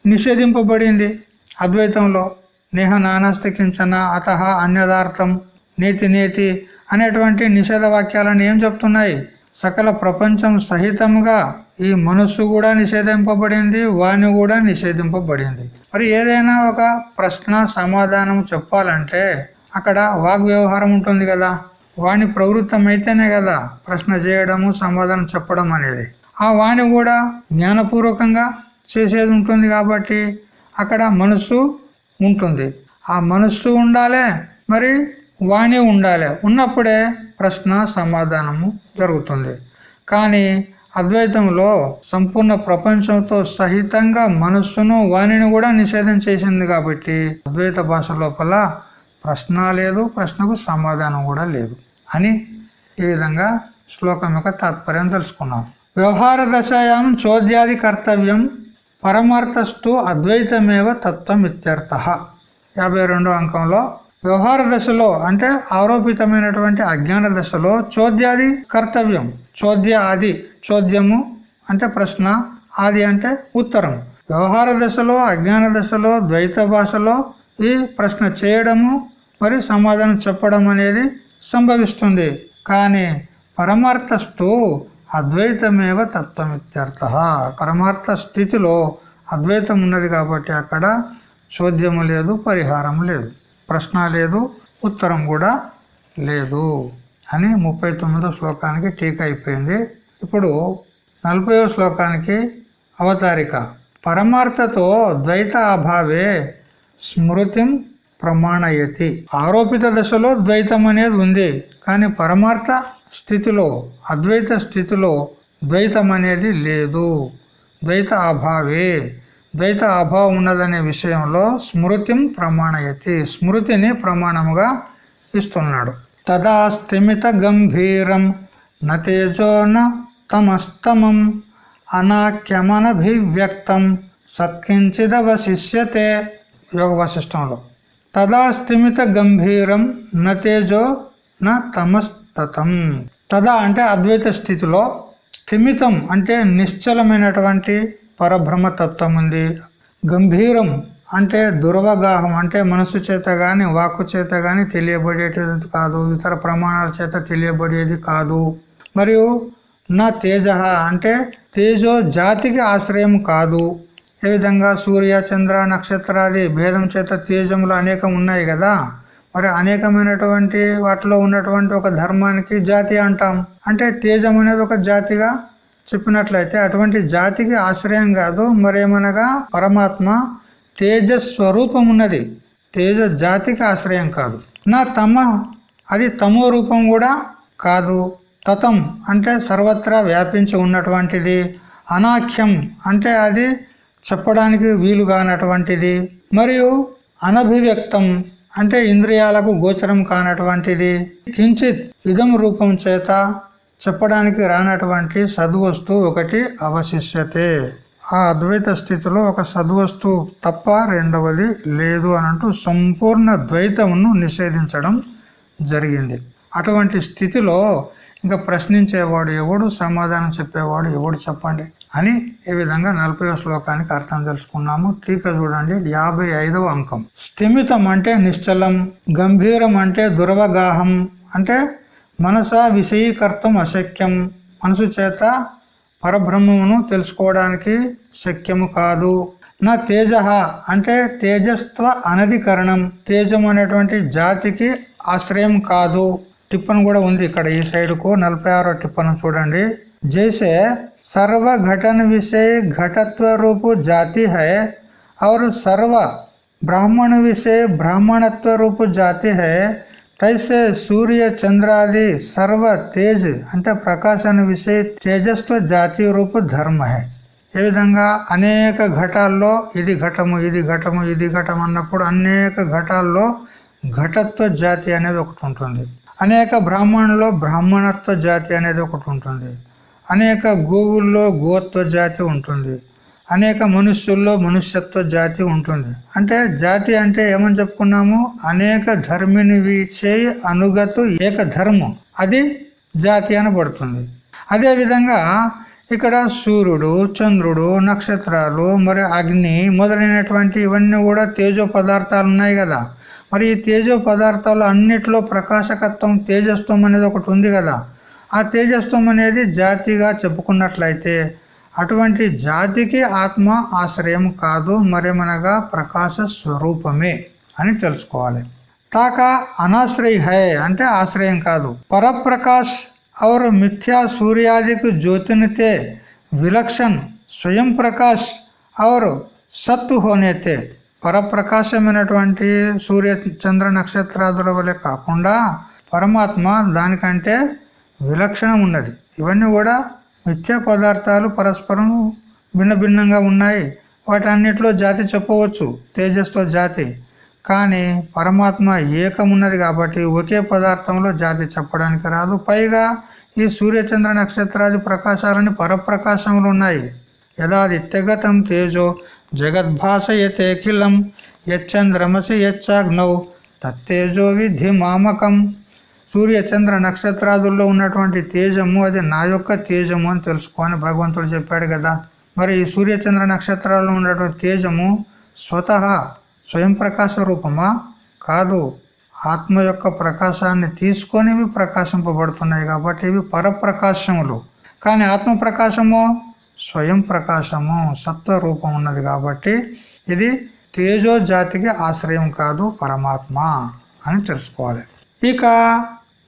నిషేధింపబడింది. అద్వైతంలో నేహ నానస్తి కించన అత అన్యదార్థం నేతి నేతి అనేటువంటి నిషేధ వాక్యాలను ఏం చెప్తున్నాయి? సకల ప్రపంచం సహితంగా ఈ మనస్సు కూడా నిషేధింపబడింది వాణి కూడా నిషేధింపబడింది. మరి ఏదైనా ఒక ప్రశ్న సమాధానం చెప్పాలంటే అక్కడ వాగ్వ్యవహారం ఉంటుంది కదా. వాణి ప్రవృత్తం అయితేనే కదా ప్రశ్న చేయడము సమాధానం చెప్పడం అనేది. ఆ వాణి కూడా జ్ఞానపూర్వకంగా చేసేది ఉంటుంది కాబట్టి అక్కడ మనస్సు ఉంటుంది. ఆ మనస్సు ఉండాలి మరి వాణి ఉండాలి. ఉన్నప్పుడే ప్రశ్న సమాధానము జరుగుతుంది. కానీ అద్వైతంలో సంపూర్ణ ప్రపంచంతో సహితంగా మనస్సును వాణిని కూడా నిషేధం చేసింది కాబట్టి అద్వైత భాష లోపల ప్రశ్న లేదు ప్రశ్నకు సమాధానం కూడా లేదు అని ఈ విధంగా శ్లోకం యొక్క తాత్పర్యం తెలుసుకున్నాం. వ్యవహార దశాయాం చోద్యాది కర్తవ్యం పరమార్థస్తు అద్వైతమేవ తత్వం ఇత్యర్థ యాభై రెండో అంకంలో వ్యవహార దశలో అంటే ఆరోపితమైనటువంటి అజ్ఞాన దశలో చోద్యాది కర్తవ్యం. చోద్య ఆది చోద్యము అంటే ప్రశ్న ఆది అంటే ఉత్తరం. వ్యవహార దశలో అజ్ఞాన దశలో ద్వైత భాషలో ఈ ప్రశ్న చేయడము మరి సమాధానం చెప్పడం అనేది సంభవిస్తుంది. కానీ పరమార్థస్తు అద్వైతమేవ తత్వం ఇత్యర్థ. పరమార్థ స్థితిలో అద్వైతం ఉన్నది కాబట్టి అక్కడ చోద్యము లేదు పరిహారం లేదు. ప్రశ్న లేదు ఉత్తరం కూడా లేదు అని ముప్పై తొమ్మిదో శ్లోకానికి టీకా అయిపోయింది. ఇప్పుడు నలభైవ శ్లోకానికి అవతారిక. పరమార్థతో ద్వైత అభావే స్మృతిం ప్రమాణయతి. ఆరోపిత దశలో ద్వైతం అనేది ఉంది కానీ పరమార్థ స్థితిలో అద్వైత స్థితిలో ద్వైతం అనేది లేదు. ద్వైత అభావే. ద్వైత అభావం ఉన్నదనే విషయంలో స్మృతిం ప్రమాణయతి. స్మృతిని ప్రమాణముగా ఇస్తున్నాడు. తదా స్థిమిత గంభీరం. నతేజో తమస్తమం. అనాఖ్యమనభివ్యక్తం. సత్కించిదవశిష్యతే యోగ వశిష్టంలో తదా స్థిమిత గంభీరం. నతేజో న తమస్తతం. తదా అంటే అద్వైత స్థితిలో స్థిమితం అంటే నిశ్చలమైనటువంటి పరబ్రహ్మతత్వం ఉంది గంభీరం అంటే దురవగాహం అంటే మనసు చేత గాని వాక్కు చేత గాని తెలియబడేటది కాదు. ఇతర ప్రమాణాల చేత తెలియబడేది కాదు. మరియు నా తేజ అంటే తేజో జాతికి ఆశ్రయం కాదు. ఏ విధంగా సూర్య చంద్ర నక్షత్రాది భేదం చేత తేజములు అనేకం ఉన్నాయి కదా. మరి అనేకమైనటువంటి వాటిలో ఉన్నటువంటి ఒక ధర్మానికి జాతి అంటాం. అంటే తేజం అనేది ఒక జాతిగా చెప్పినట్లయితే అటువంటి జాతికి ఆశ్రయం కాదు మరేమనగా పరమాత్మ తేజస్వరూపం ఉన్నది తేజ జాతికి ఆశ్రయం కాదు. నా తమ అది తమో రూపం కూడా కాదు. తతం అంటే సర్వత్రా వ్యాపించి ఉన్నటువంటిది. అనాఖ్యం అంటే అది చెప్పడానికి వీలు కానటువంటిది. మరియు అనభివ్యక్తం అంటే ఇంద్రియాలకు గోచరం కానటువంటిది. కించిత్ ఇదం రూపం చేత చెప్పడానికి రానటువంటి సద్వస్తు ఒకటి అవశిష్యతే. ఆ అద్వైత స్థితిలో ఒక సద్వస్తు తప్ప రెండవది లేదు అనంటూ సంపూర్ణ ద్వైతమును నిషేధించడం జరిగింది. అటువంటి స్థితిలో ఇంకా ప్రశ్నించేవాడు ఎవడు సమాధానం చెప్పేవాడు ఎవడు చెప్పండి అని ఈ విధంగా నలభై శ్లోకానికి అర్థం తెలుసుకున్నాము. టీక చూడండి యాభై ఐదవ అంకం. స్థిమితం అంటే నిశ్చలం గంభీరం అంటే దురవగాహం అంటే మనస విషయీకర్తం అశక్యం మనసు చేత పరబ్రహ్మమును తెలుసుకోవడానికి శక్యము కాదు నా తేజ అంటే తేజస్వ అనధికరణం తేజం అనేటువంటి జాతికి ఆశ్రయం కాదు టిప్పన్ కూడా ఉంది ఇక్కడ ఈ సైడ్ కు నలభై ఆరో టిప్పన్ చూడండి జైసే సర్వ ఘటన విషయ ఘటత్వ రూపు జాతి హై और सर्व ब्राह्मण विषय ब्राह्मणत्व रूप जाति है తైసే సూర్య చంద్రాది సర్వ తేజ్ అంటే ప్రకాశన విషయ తేజస్వ జాతీయ రూప ధర్మ హే. ఏ విధంగా అనేక ఘటాల్లో ఇది ఘటము ఇది ఘటము ఇది ఘటం అన్నప్పుడు అనేక ఘటాల్లో ఘటత్వ జాతి అనేది ఒకటి ఉంటుంది. అనేక బ్రాహ్మణుల్లో బ్రాహ్మణత్వ జాతి అనేది ఒకటి ఉంటుంది. అనేక గోవుల్లో గోత్వ జాతి ఉంటుంది. అనేక మనుష్యుల్లో మనుష్యత్వ జాతి ఉంటుంది. అంటే జాతి అంటే ఏమని చెప్పుకున్నాము? అనేక ధర్మిని చేయి అనుగతు ఏక ధర్మం. అది జాతి అనబడుతుంది. అదేవిధంగా ఇక్కడ సూర్యుడు చంద్రుడు నక్షత్రాలు మరి అగ్ని మొదలైనటువంటి ఇవన్నీ కూడా తేజో పదార్థాలు ఉన్నాయి కదా. మరి ఈ తేజో పదార్థాలు అన్నిట్లో ప్రకాశకత్వం తేజస్వం అనేది ఒకటి ఉంది కదా. ఆ తేజస్వం అనేది జాతిగా చెప్పుకున్నట్లయితే అటువంటి జాతికి ఆత్మ ఆశ్రయం కాదు మరేమనగా ప్రకాశ స్వరూపమే అని తెలుసుకోవాలి తాక అనాశ్రయ హై అంటే ఆశ్రయం కాదు పరప్రకాశ్ और मिथ्या सूर्यादिक ज्योतिनते विलक्षण స్వయం ప్రకాశ్ और సత్తు హోనేతే పరప్రకాశమైనటువంటి సూర్య చంద్ర నక్షత్రాదుల వలె కాకుండా పరమాత్మ దానికంటే విలక్షణం ఉన్నది ఇవన్నీ కూడా మిథ్యా పదార్థాలు పరస్పరం భిన్న భిన్నంగా ఉన్నాయి. వాటన్నిటిలో జాతి చెప్పవచ్చు. తేజస్తో జాతి. కానీ పరమాత్మ ఏకమున్నది కాబట్టి ఒకే పదార్థంలో జాతి చెప్పడానికి రాదు. పైగా ఈ సూర్యచంద్ర నక్షత్రాది ప్రకాశాలని పరప్రకాశములు ఉన్నాయి. యదాదిత్యగతం తేజో జగద్భాషయతేఖిలం యచ్చంద్రమసి యచ్చాగ్నౌ తత్తేజో విధి మామకం. సూర్య చంద్ర నక్షత్రాదుల్లో ఉన్నటువంటి తేజము అది నా యొక్క తేజము అని తెలుసుకోని భగవంతుడు చెప్పాడు కదా. మరి ఈ సూర్యచంద్ర నక్షత్రాల్లో ఉన్నటువంటి తేజము స్వతహా స్వయం ప్రకాశ రూపమా? కాదు. ఆత్మ యొక్క ప్రకాశాన్ని తీసుకొని ఇవి ప్రకాశింపబడుతున్నాయి కాబట్టి ఇవి పరప్రకాశములు. కానీ ఆత్మ ప్రకాశము స్వయం ప్రకాశము సత్వ రూపం ఉన్నది కాబట్టి ఇది తేజో జాతికి ఆశ్రయం కాదు పరమాత్మ అని తెలుసుకోవాలి. ఇక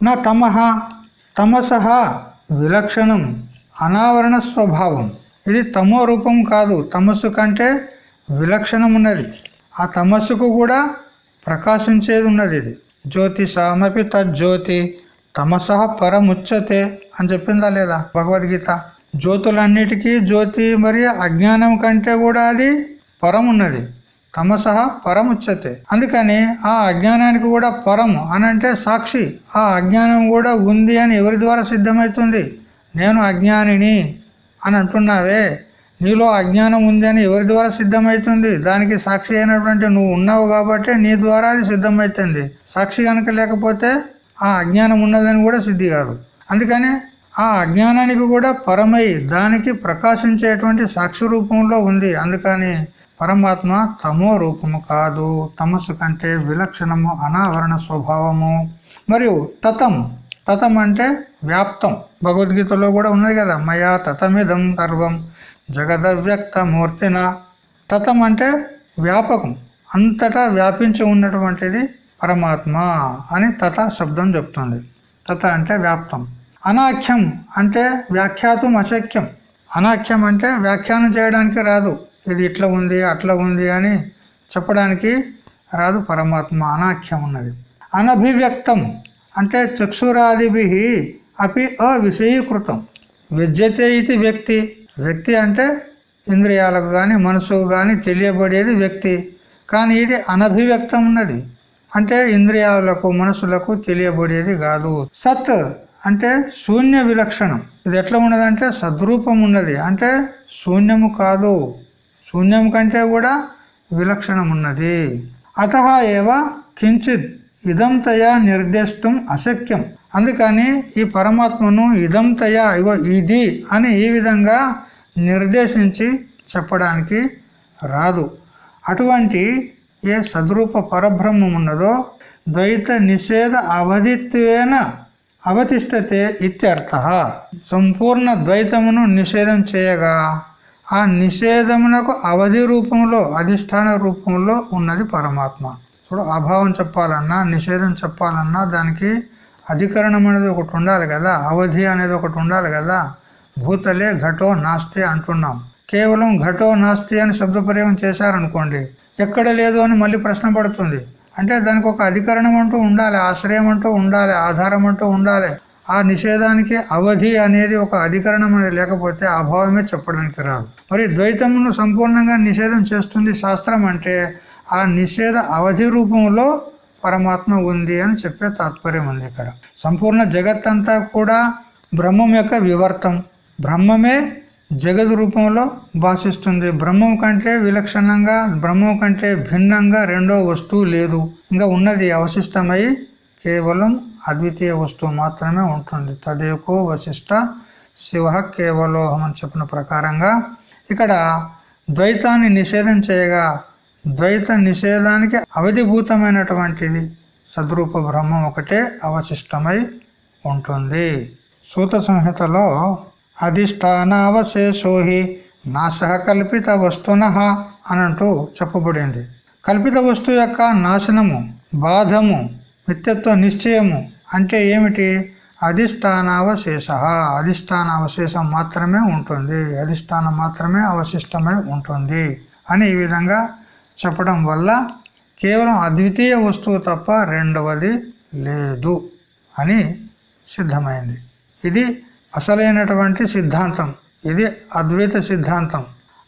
నా తమహ తమసహ విలక్షణం అనావరణ స్వభావం ఇది తమో రూపం కాదు తమస్సు కంటే విలక్షణం ఉన్నది ఆ తమస్సుకు కూడా ప్రకాశించేది ఉన్నది ఇది. జ్యోతిషామపి తజ్జ్యోతి తమస పరముచ్చతే అని చెప్పిందా లేదా భగవద్గీత? జ్యోతులన్నిటికీ జ్యోతి మరియు అజ్ఞానం కంటే కూడా అది పరమున్నది. తమసహ పరముచ్చతే అందుకని ఆ అజ్ఞానానికి కూడా పరము అనంటే సాక్షి. ఆ అజ్ఞానం కూడా ఉంది అని ఎవరి ద్వారా సిద్ధమవుతుంది నేను అజ్ఞానిని అని అంటున్నావే నీలో అజ్ఞానం ఉంది అని ఎవరి ద్వారా సిద్ధమవుతుంది దానికి సాక్షి అయినటువంటి నువ్వు ఉన్నావు కాబట్టి నీ ద్వారా అది సిద్ధమవుతుంది సాక్షి కనుక లేకపోతే ఆ అజ్ఞానం ఉన్నదని కూడా సిద్ధి కాదు. అందుకని ఆ అజ్ఞానానికి కూడా పరమై దానికి ప్రకాశించేటువంటి సాక్షి రూపంలో ఉంది. అందుకని పరమాత్మ తమో రూపము కాదు తమస్సు కంటే విలక్షణము అనావరణ స్వభావము. మరియు తతం తతం అంటే వ్యాప్తం. భగవద్గీతలో కూడా ఉన్నది కదా మయా తతమిదం సర్వం జగదవ్యక్త మూర్తిన తతం అంటే వ్యాపకం. అంతటా వ్యాపించి ఉన్నటువంటిది పరమాత్మ అని తత శబ్దం చెప్తుంది. తత అంటే వ్యాప్తం. అనాఖ్యం అంటే వ్యాఖ్యాతం అశక్యం అనాఖ్యం అంటే వ్యాఖ్యానం చేయడానికి రాదు. ఇది ఇట్లా ఉంది అట్లా ఉంది అని చెప్పడానికి రాదు పరమాత్మ అనాఖ్యం ఉన్నది. అనభివ్యక్తం అంటే చక్షురాదిభి అపి అవిషయీకృతం విద్యతే ఇది వ్యక్తి. వ్యక్తి అంటే ఇంద్రియాలకు కానీ మనసుకు కానీ తెలియబడేది వ్యక్తి. కానీ ఇది అనభివ్యక్తం ఉన్నది. అంటే ఇంద్రియాలకు మనసులకు తెలియబడేది కాదు. సత్ అంటే శూన్య విలక్షణం. ఇది ఎట్లా ఉన్నదంటే సద్రూపం ఉన్నది. అంటే శూన్యము కాదు. శూన్యం కంటే కూడా విలక్షణం ఉన్నది అత ఏవ కించిత్ ఇదంతయా నిర్దేశం అశక్యం. అందుకని ఈ పరమాత్మను ఇదంతయా ఇగో ఇది అని ఈ విధంగా నిర్దేశించి చెప్పడానికి రాదు. అటువంటి ఏ సద్రూప పరబ్రహ్మం ఉన్నదో ద్వైత నిషేధ అవధిత్వేన అవతిష్టతే ఇత్యర్థ. సంపూర్ణ ద్వైతమును నిషేధం చేయగా ఆ నిషేధమునకు అవధి రూపంలో అధిష్టాన రూపంలో ఉన్నది పరమాత్మ. చూడు అభావం చెప్పాలన్నా నిషేధం చెప్పాలన్నా దానికి అధికరణం అనేది ఒకటి ఉండాలి కదా. అవధి అనేది ఒకటి ఉండాలి కదా. భూతలే ఘటో నాస్తి అంటున్నాం. కేవలం ఘటో నాస్తి అని శబ్ద ప్రయోగం చేశారనుకోండి ఎక్కడ లేదు అని మళ్ళీ ప్రశ్న పడుతుంది. అంటే దానికి ఒక అధికరణం అంటూ ఉండాలి ఆశ్రయం అంటూ ఉండాలి ఆధారం అంటూ ఉండాలి. ఆ నిషేధానికి అవధి అనేది ఒక అధికరణం అనేది లేకపోతే అభావమే చెప్పడానికి రాదు. మరి ద్వైతమును సంపూర్ణంగా నిషేధం చేస్తుంది శాస్త్రం అంటే ఆ నిషేధ అవధి రూపంలో పరమాత్మ ఉంది అని చెప్పే తాత్పర్యం ఉంది ఇక్కడ. సంపూర్ణ జగత్తంతా కూడా బ్రహ్మం యొక్క వివర్తం. బ్రహ్మమే జగత్ రూపంలో భాషిస్తుంది. బ్రహ్మం కంటే విలక్షణంగా బ్రహ్మం కంటే భిన్నంగా రెండో వస్తువు లేదు. ఇంకా ఉన్నది అవశిష్టమై కేవలం అద్వితీయ వస్తువు మాత్రమే ఉంటుంది. తదేకో వశిష్ట శివ కేవలోహం అని చెప్పిన ప్రకారంగా ఇక్కడ ద్వైతాన్ని నిషేధం చేయగా ద్వైత నిషేధానికి అవధిభూతమైనటువంటిది సద్రూప బ్రహ్మం ఒకటే అవశిష్టమై ఉంటుంది. సూత సంహితలో అధిష్టానావశేషోహి నాశ కల్పిత వస్తున అనంటూ చెప్పబడింది. కల్పిత వస్తువు యొక్క నాశనము బాధము నిత్యత్వ నిశ్చయము అంటే ఏమిటి? అధిష్టానావశేష. అధిష్టానావశేషం మాత్రమే ఉంటుంది. అధిష్టానం మాత్రమే అవశిష్టమై ఉంటుంది అని ఈ విధంగా చెప్పడం వల్ల కేవలం అద్వితీయ వస్తువు తప్ప రెండవది లేదు అని సిద్ధమైంది. ఇది అసలైనటువంటి సిద్ధాంతం. ఇది అద్వైత సిద్ధాంతం.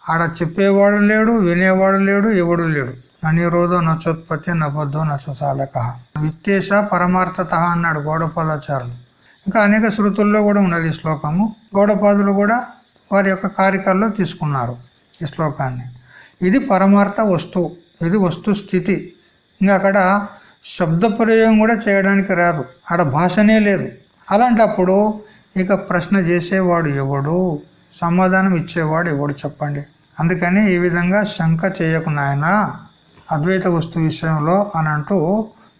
ఆడ చెప్పేవాడు లేడు వినేవాడు లేడు ఎవడు లేడు. ననిరోధో నచోత్పత్తి నబద్ధో నచసాలక. విత్తేష పరమార్థత అన్నాడు గౌడపాదాచారులు ఇంకా అనేక శృతుల్లో కూడా ఉన్నది ఈ శ్లోకము. గౌడపాదులు కూడా వారి యొక్క కారికల్లో తీసుకున్నారు ఈ శ్లోకాన్ని. ఇది పరమార్థ వస్తువు ఇది వస్తు స్థితి. ఇంకా అక్కడ శబ్ద ప్రయోగం కూడా చేయడానికి రాదు. ఆడ భాషనే లేదు. అలాంటప్పుడు ఇక ప్రశ్న చేసేవాడు ఎవడు? సమాధానం ఇచ్చేవాడు ఎవడు చెప్పండి? అందుకని ఈ విధంగా శంక చేయకు నాయనా. అద్వైత వస్తువు విషయంలో అని అంటూ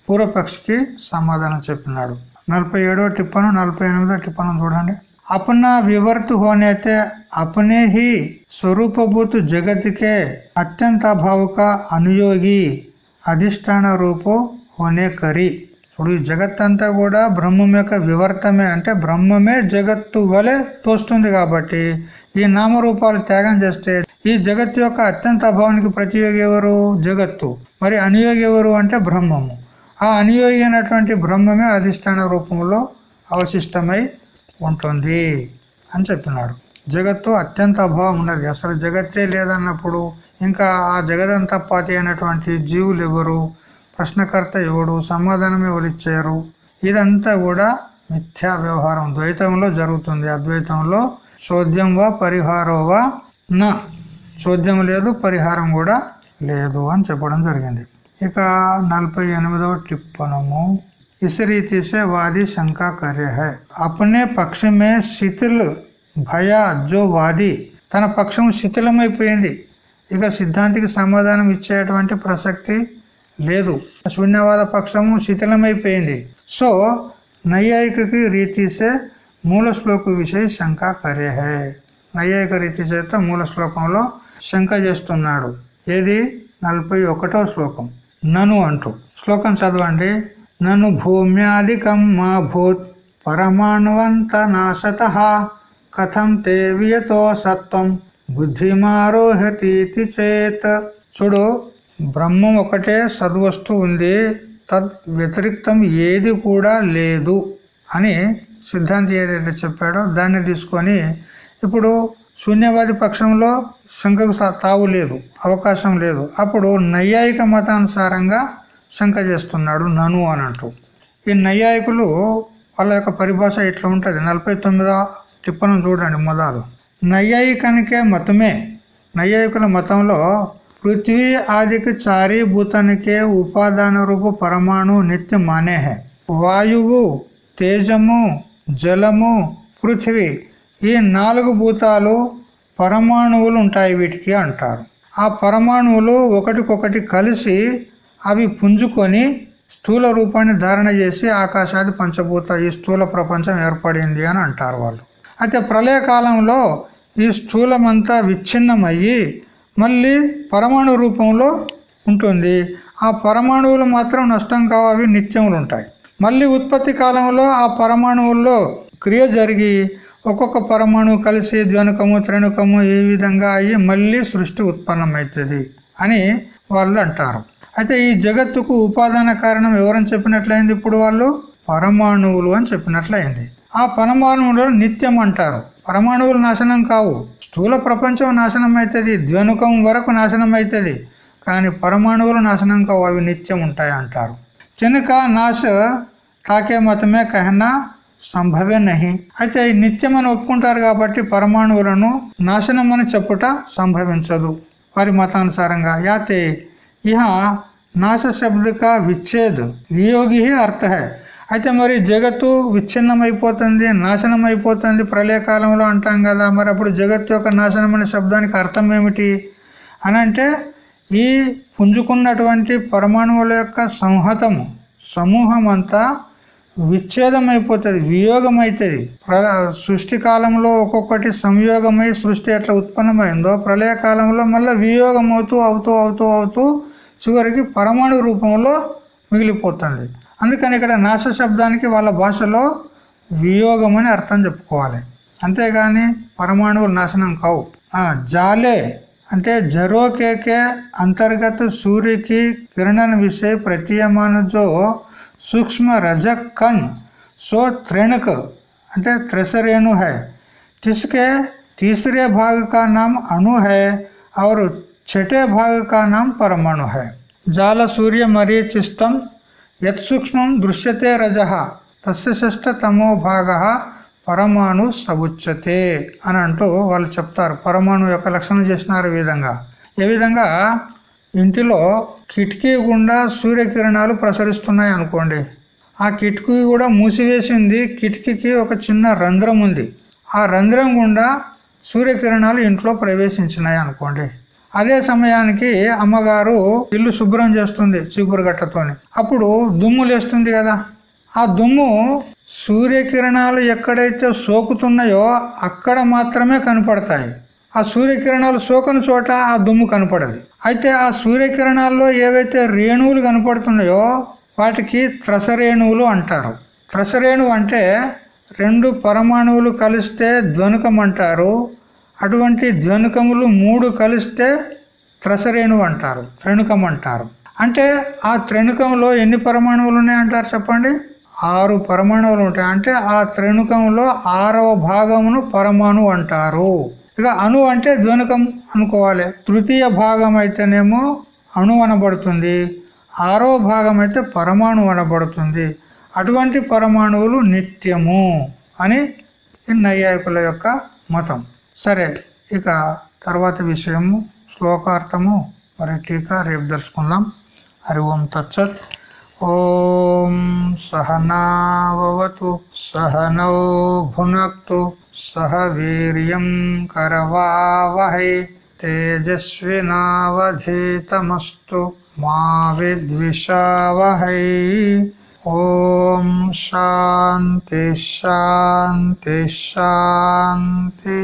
పూర్వపక్షికి సమాధానం చెప్పినాడు నలభై ఏడో టిప్పను నలభై ఎనిమిదో టిప్పను చూడండి अपना विवर्त होने ते अपने ही स्वरूपभूत जगत के अत्यंत अभाव का अनुयोगी అధిష్టాన రూపో హోనే కరి ఇప్పుడు ఈ జగత్ కూడా బ్రహ్మం యొక్క వివర్తమే అంటే బ్రహ్మమే జగత్తు వలె తోస్తుంది కాబట్టి ఈ నామరూపాలు త్యాగం చేస్తే ఈ జగత్తు యొక్క అత్యంత అభావానికి ప్రతియోగి ఎవరు? జగత్తు. మరి అనుయోగి ఎవరు అంటే బ్రహ్మము. ఆ అనుయోగి అయినటువంటి బ్రహ్మమే అధిష్టాన రూపంలో అవశిష్టమై ఉంటుంది అని చెప్పినాడు. జగత్తు అత్యంత అభావం ఉన్నది. అసలు జగత్తే లేదన్నప్పుడు ఇంకా ఆ జగదంతపాతి అయినటువంటి జీవులు ఎవరు? ప్రశ్నకర్త ఎవడు? సమాధానం ఎవరు ఇచ్చారు? ఇదంతా కూడా మిథ్యా వ్యవహారం. ద్వైతంలో జరుగుతుంది. అద్వైతంలో చోద్యం వా పరిహారో వా నా. చోద్యం లేదు పరిహారం కూడా లేదు అని చెప్పడం జరిగింది ఇక నలభై ఎనిమిదవ టిప్పణము इस रीति से वादी शंका करे है अपने पक्ष में शिथिल భయ జో వాది తన పక్షం శిథిలమైపోయింది ఇక సిద్ధాంతికి సమాధానం ఇచ్చేటువంటి ప్రసక్తి లేదు శూన్యవాద పక్షము శిథిలమైపోయింది సో నైయాయికకి రీతిసే మూల శ్లోక విషయ శంక కరే హే నైయాయిక రీతి చేత మూల శ్లోకంలో శంక చేస్తున్నాడు. ఏది? నలభై ఒకటో శ్లోకం. నను అంటూ. శ్లోకం చదవండి. నను భూమ్యాధికం మా భూత్ పరమాణువంత నాశత. కథం తే వియతో సత్వం బుద్ధిమారోహతీతి చేత్. చూడు బ్రహ్మం ఒకటే సద్వస్తు ఉంది. తద్ వ్యతిరిక్తం ఏది కూడా లేదు అని సిద్ధాంతి ఏదైతే చెప్పాడో దాన్ని తీసుకొని ఇప్పుడు శూన్యవాది పక్షంలో శంకకు తావు లేదు అవకాశం లేదు. అప్పుడు నైయాయిక మతానుసారంగా శంక చేస్తున్నాడు నను అని అంటూ ఈ నైయాయికులు వాళ్ళ యొక్క పరిభాష ఇట్లా ఉంటుంది? నలభై తొమ్మిదో టిప్పను చూడండి మొదలు. నైయాయికానికే మతమే. నైయాయికుల మతంలో పృథ్వీ ఆదికి చారీభూతానికే ఉపాదాన రూప పరమాణు నిత్య మానేహే. వాయువు తేజము జలము పృథ్వీ ఈ నాలుగు భూతాలు పరమాణువులు ఉంటాయి వీటికి అంటారు. ఆ పరమాణువులు ఒకటికొకటి కలిసి అవి పుంజుకొని స్థూల రూపాన్ని ధారణ చేసి ఆకాశాది పంచభూత ఈ స్థూల ప్రపంచం ఏర్పడింది అని అంటారు వాళ్ళు. అయితే ప్రళయకాలంలో ఈ స్థూలమంతా విచ్ఛిన్నమయ్యి మళ్ళీ పరమాణు రూపంలో ఉంటుంది. ఆ పరమాణువులు మాత్రం నష్టం కావు అవి నిత్యములు ఉంటాయి. మళ్ళీ ఉత్పత్తి కాలంలో ఆ పరమాణువుల్లో క్రియ జరిగి ఒక్కొక్క పరమాణువు కలిసి ద్వనుకము త్రణుకము ఈ విధంగా అయ్యి మళ్ళీ సృష్టి ఉత్పన్నమవుతుంది అని వాళ్ళు అంటారు. అయితే ఈ జగత్తుకు ఉపాదాన కారణం ఎవరని చెప్పినట్లయింది ఇప్పుడు వాళ్ళు? పరమాణువులు అని చెప్పినట్లయింది. ఆ పరమాణువులు నిత్యం అంటారు. పరమాణువులు నాశనం కావు. స్థూల ప్రపంచం నాశనం అవుతుంది ద్వనుకం వరకు నాశనం అవుతుంది కానీ పరమాణువులు నాశనం కావు అవి నిత్యం ఉంటాయి అంటారు చినుక నాశ తాకే మతమే కహనా? సంభవే నహి. అయితే నిత్యం అని ఒప్పుకుంటారు కాబట్టి పరమాణువులను నాశనం అని చెప్పుట సంభవించదు. వారి మతానుసారంగా యాతే ఇహ నాశ శబ్దక విచ్ఛేద్ వియోగి అర్థ. అయితే మరి జగత్తు విచ్ఛిన్నం అయిపోతుంది నాశనం అయిపోతుంది ప్రళయకాలంలో అంటాం కదా మరి అప్పుడు జగత్తు యొక్క నాశనం అనే శబ్దానికి అర్థం ఏమిటి? అని అంటే ఈ పుంజుకున్నటువంటి పరమాణువుల యొక్క సంహతము సమూహం అంతా విచ్ఛేదం అయిపోతుంది వియోగం అవుతుంది సృష్టి కాలంలో ఒక్కొక్కటి సంయోగమై సృష్టి ఎట్లా ఉత్పన్నమైందో ప్రళయ కాలంలో మళ్ళీ వియోగం అవుతూ అవుతూ అవుతూ అవుతూ చివరికి పరమాణు రూపంలో మిగిలిపోతుంది. అందుకని ఇక్కడ నాశ శబ్దానికి వాళ్ళ భాషలో వియోగం అని అర్థం చెప్పుకోవాలి. అంతేగాని పరమాణువులు నాశనం కావు. జాలే అంటే జరోకేకే అంతర్గత సూర్యకి కిరణన విషయ ప్రతీయమాన జో सूक्ष्म रजक कण सो त्रिणक అంటే त्रिसरेणु है जिसके तीसरे भाग का नाम अणु है और छठे भाग का नाम परमाणु है जाल सूर्य मरीचिस्तम यत सूक्ष्म दृश्यते रज తస్య షష్ట తమో భాగ పరమాణు సముచ్యతే అని అంటూ వాళ్ళు చెప్తారు పరమాణు యొక్క లక్షణం చేసినారు ఈ విధంగా ఏ విధంగా ఇంటిలో కిటికీ గుండా సూర్యకిరణాలు ప్రసరిస్తున్నాయి అనుకోండి. ఆ కిటికీ కూడా మూసివేసింది. కిటికీకి ఒక చిన్న రంధ్రం ఉంది. ఆ రంధ్రం గుండా సూర్యకిరణాలు ఇంట్లో ప్రవేశించినాయి అనుకోండి. అదే సమయానికి అమ్మగారు ఇల్లు శుభ్రం చేస్తుంది చీపురు గట్టతోని. అప్పుడు దుమ్ము లేస్తుంది కదా. ఆ దుమ్ము సూర్యకిరణాలు ఎక్కడైతే సోకుతున్నాయో అక్కడ మాత్రమే కనపడతాయి. ఆ సూర్యకిరణాలు సోకని చోట ఆ దుమ్ము కనపడదు. అయితే ఆ సూర్యకిరణాల్లో ఏవైతే రేణువులు కనపడుతున్నాయో వాటికి త్రసరేణువులు అంటారు. త్రసరేణువు అంటే రెండు పరమాణువులు కలిస్తే ధ్వనుకం అంటారు. అటువంటి ధ్వనుకములు మూడు కలిస్తే త్రసరేణువు అంటారు త్రణుకం అంటారు. అంటే ఆ త్రణుకంలో ఎన్ని పరమాణువులు ఉన్నాయంటారు చెప్పండి? ఆరు పరమాణువులు ఉంటాయి. అంటే ఆ త్రణుకంలో ఆరవ భాగమును పరమాణు అంటారు. ఇక అణు అంటే ధ్వనుకం అనుకోవాలి. తృతీయ భాగం అయితేనేమో అణు అనబడుతుంది. ఆరో భాగం అయితే పరమాణు అనబడుతుంది. అటువంటి పరమాణువులు నిత్యము అని నైయాయికుల యొక్క మతం. సరే ఇక తర్వాత విషయము శ్లోకార్థము. మరి టీకా రేపు తెలుసుకుందాం. హరి ఓం తచ్చత్ ఓం సహనావతు సహనౌ భునక్తు. సహ వీర్యం కరవావహై తేజస్వినావధీతమస్తు మా విద్విషావహై ఓం శాంతి శాంతి శాంతి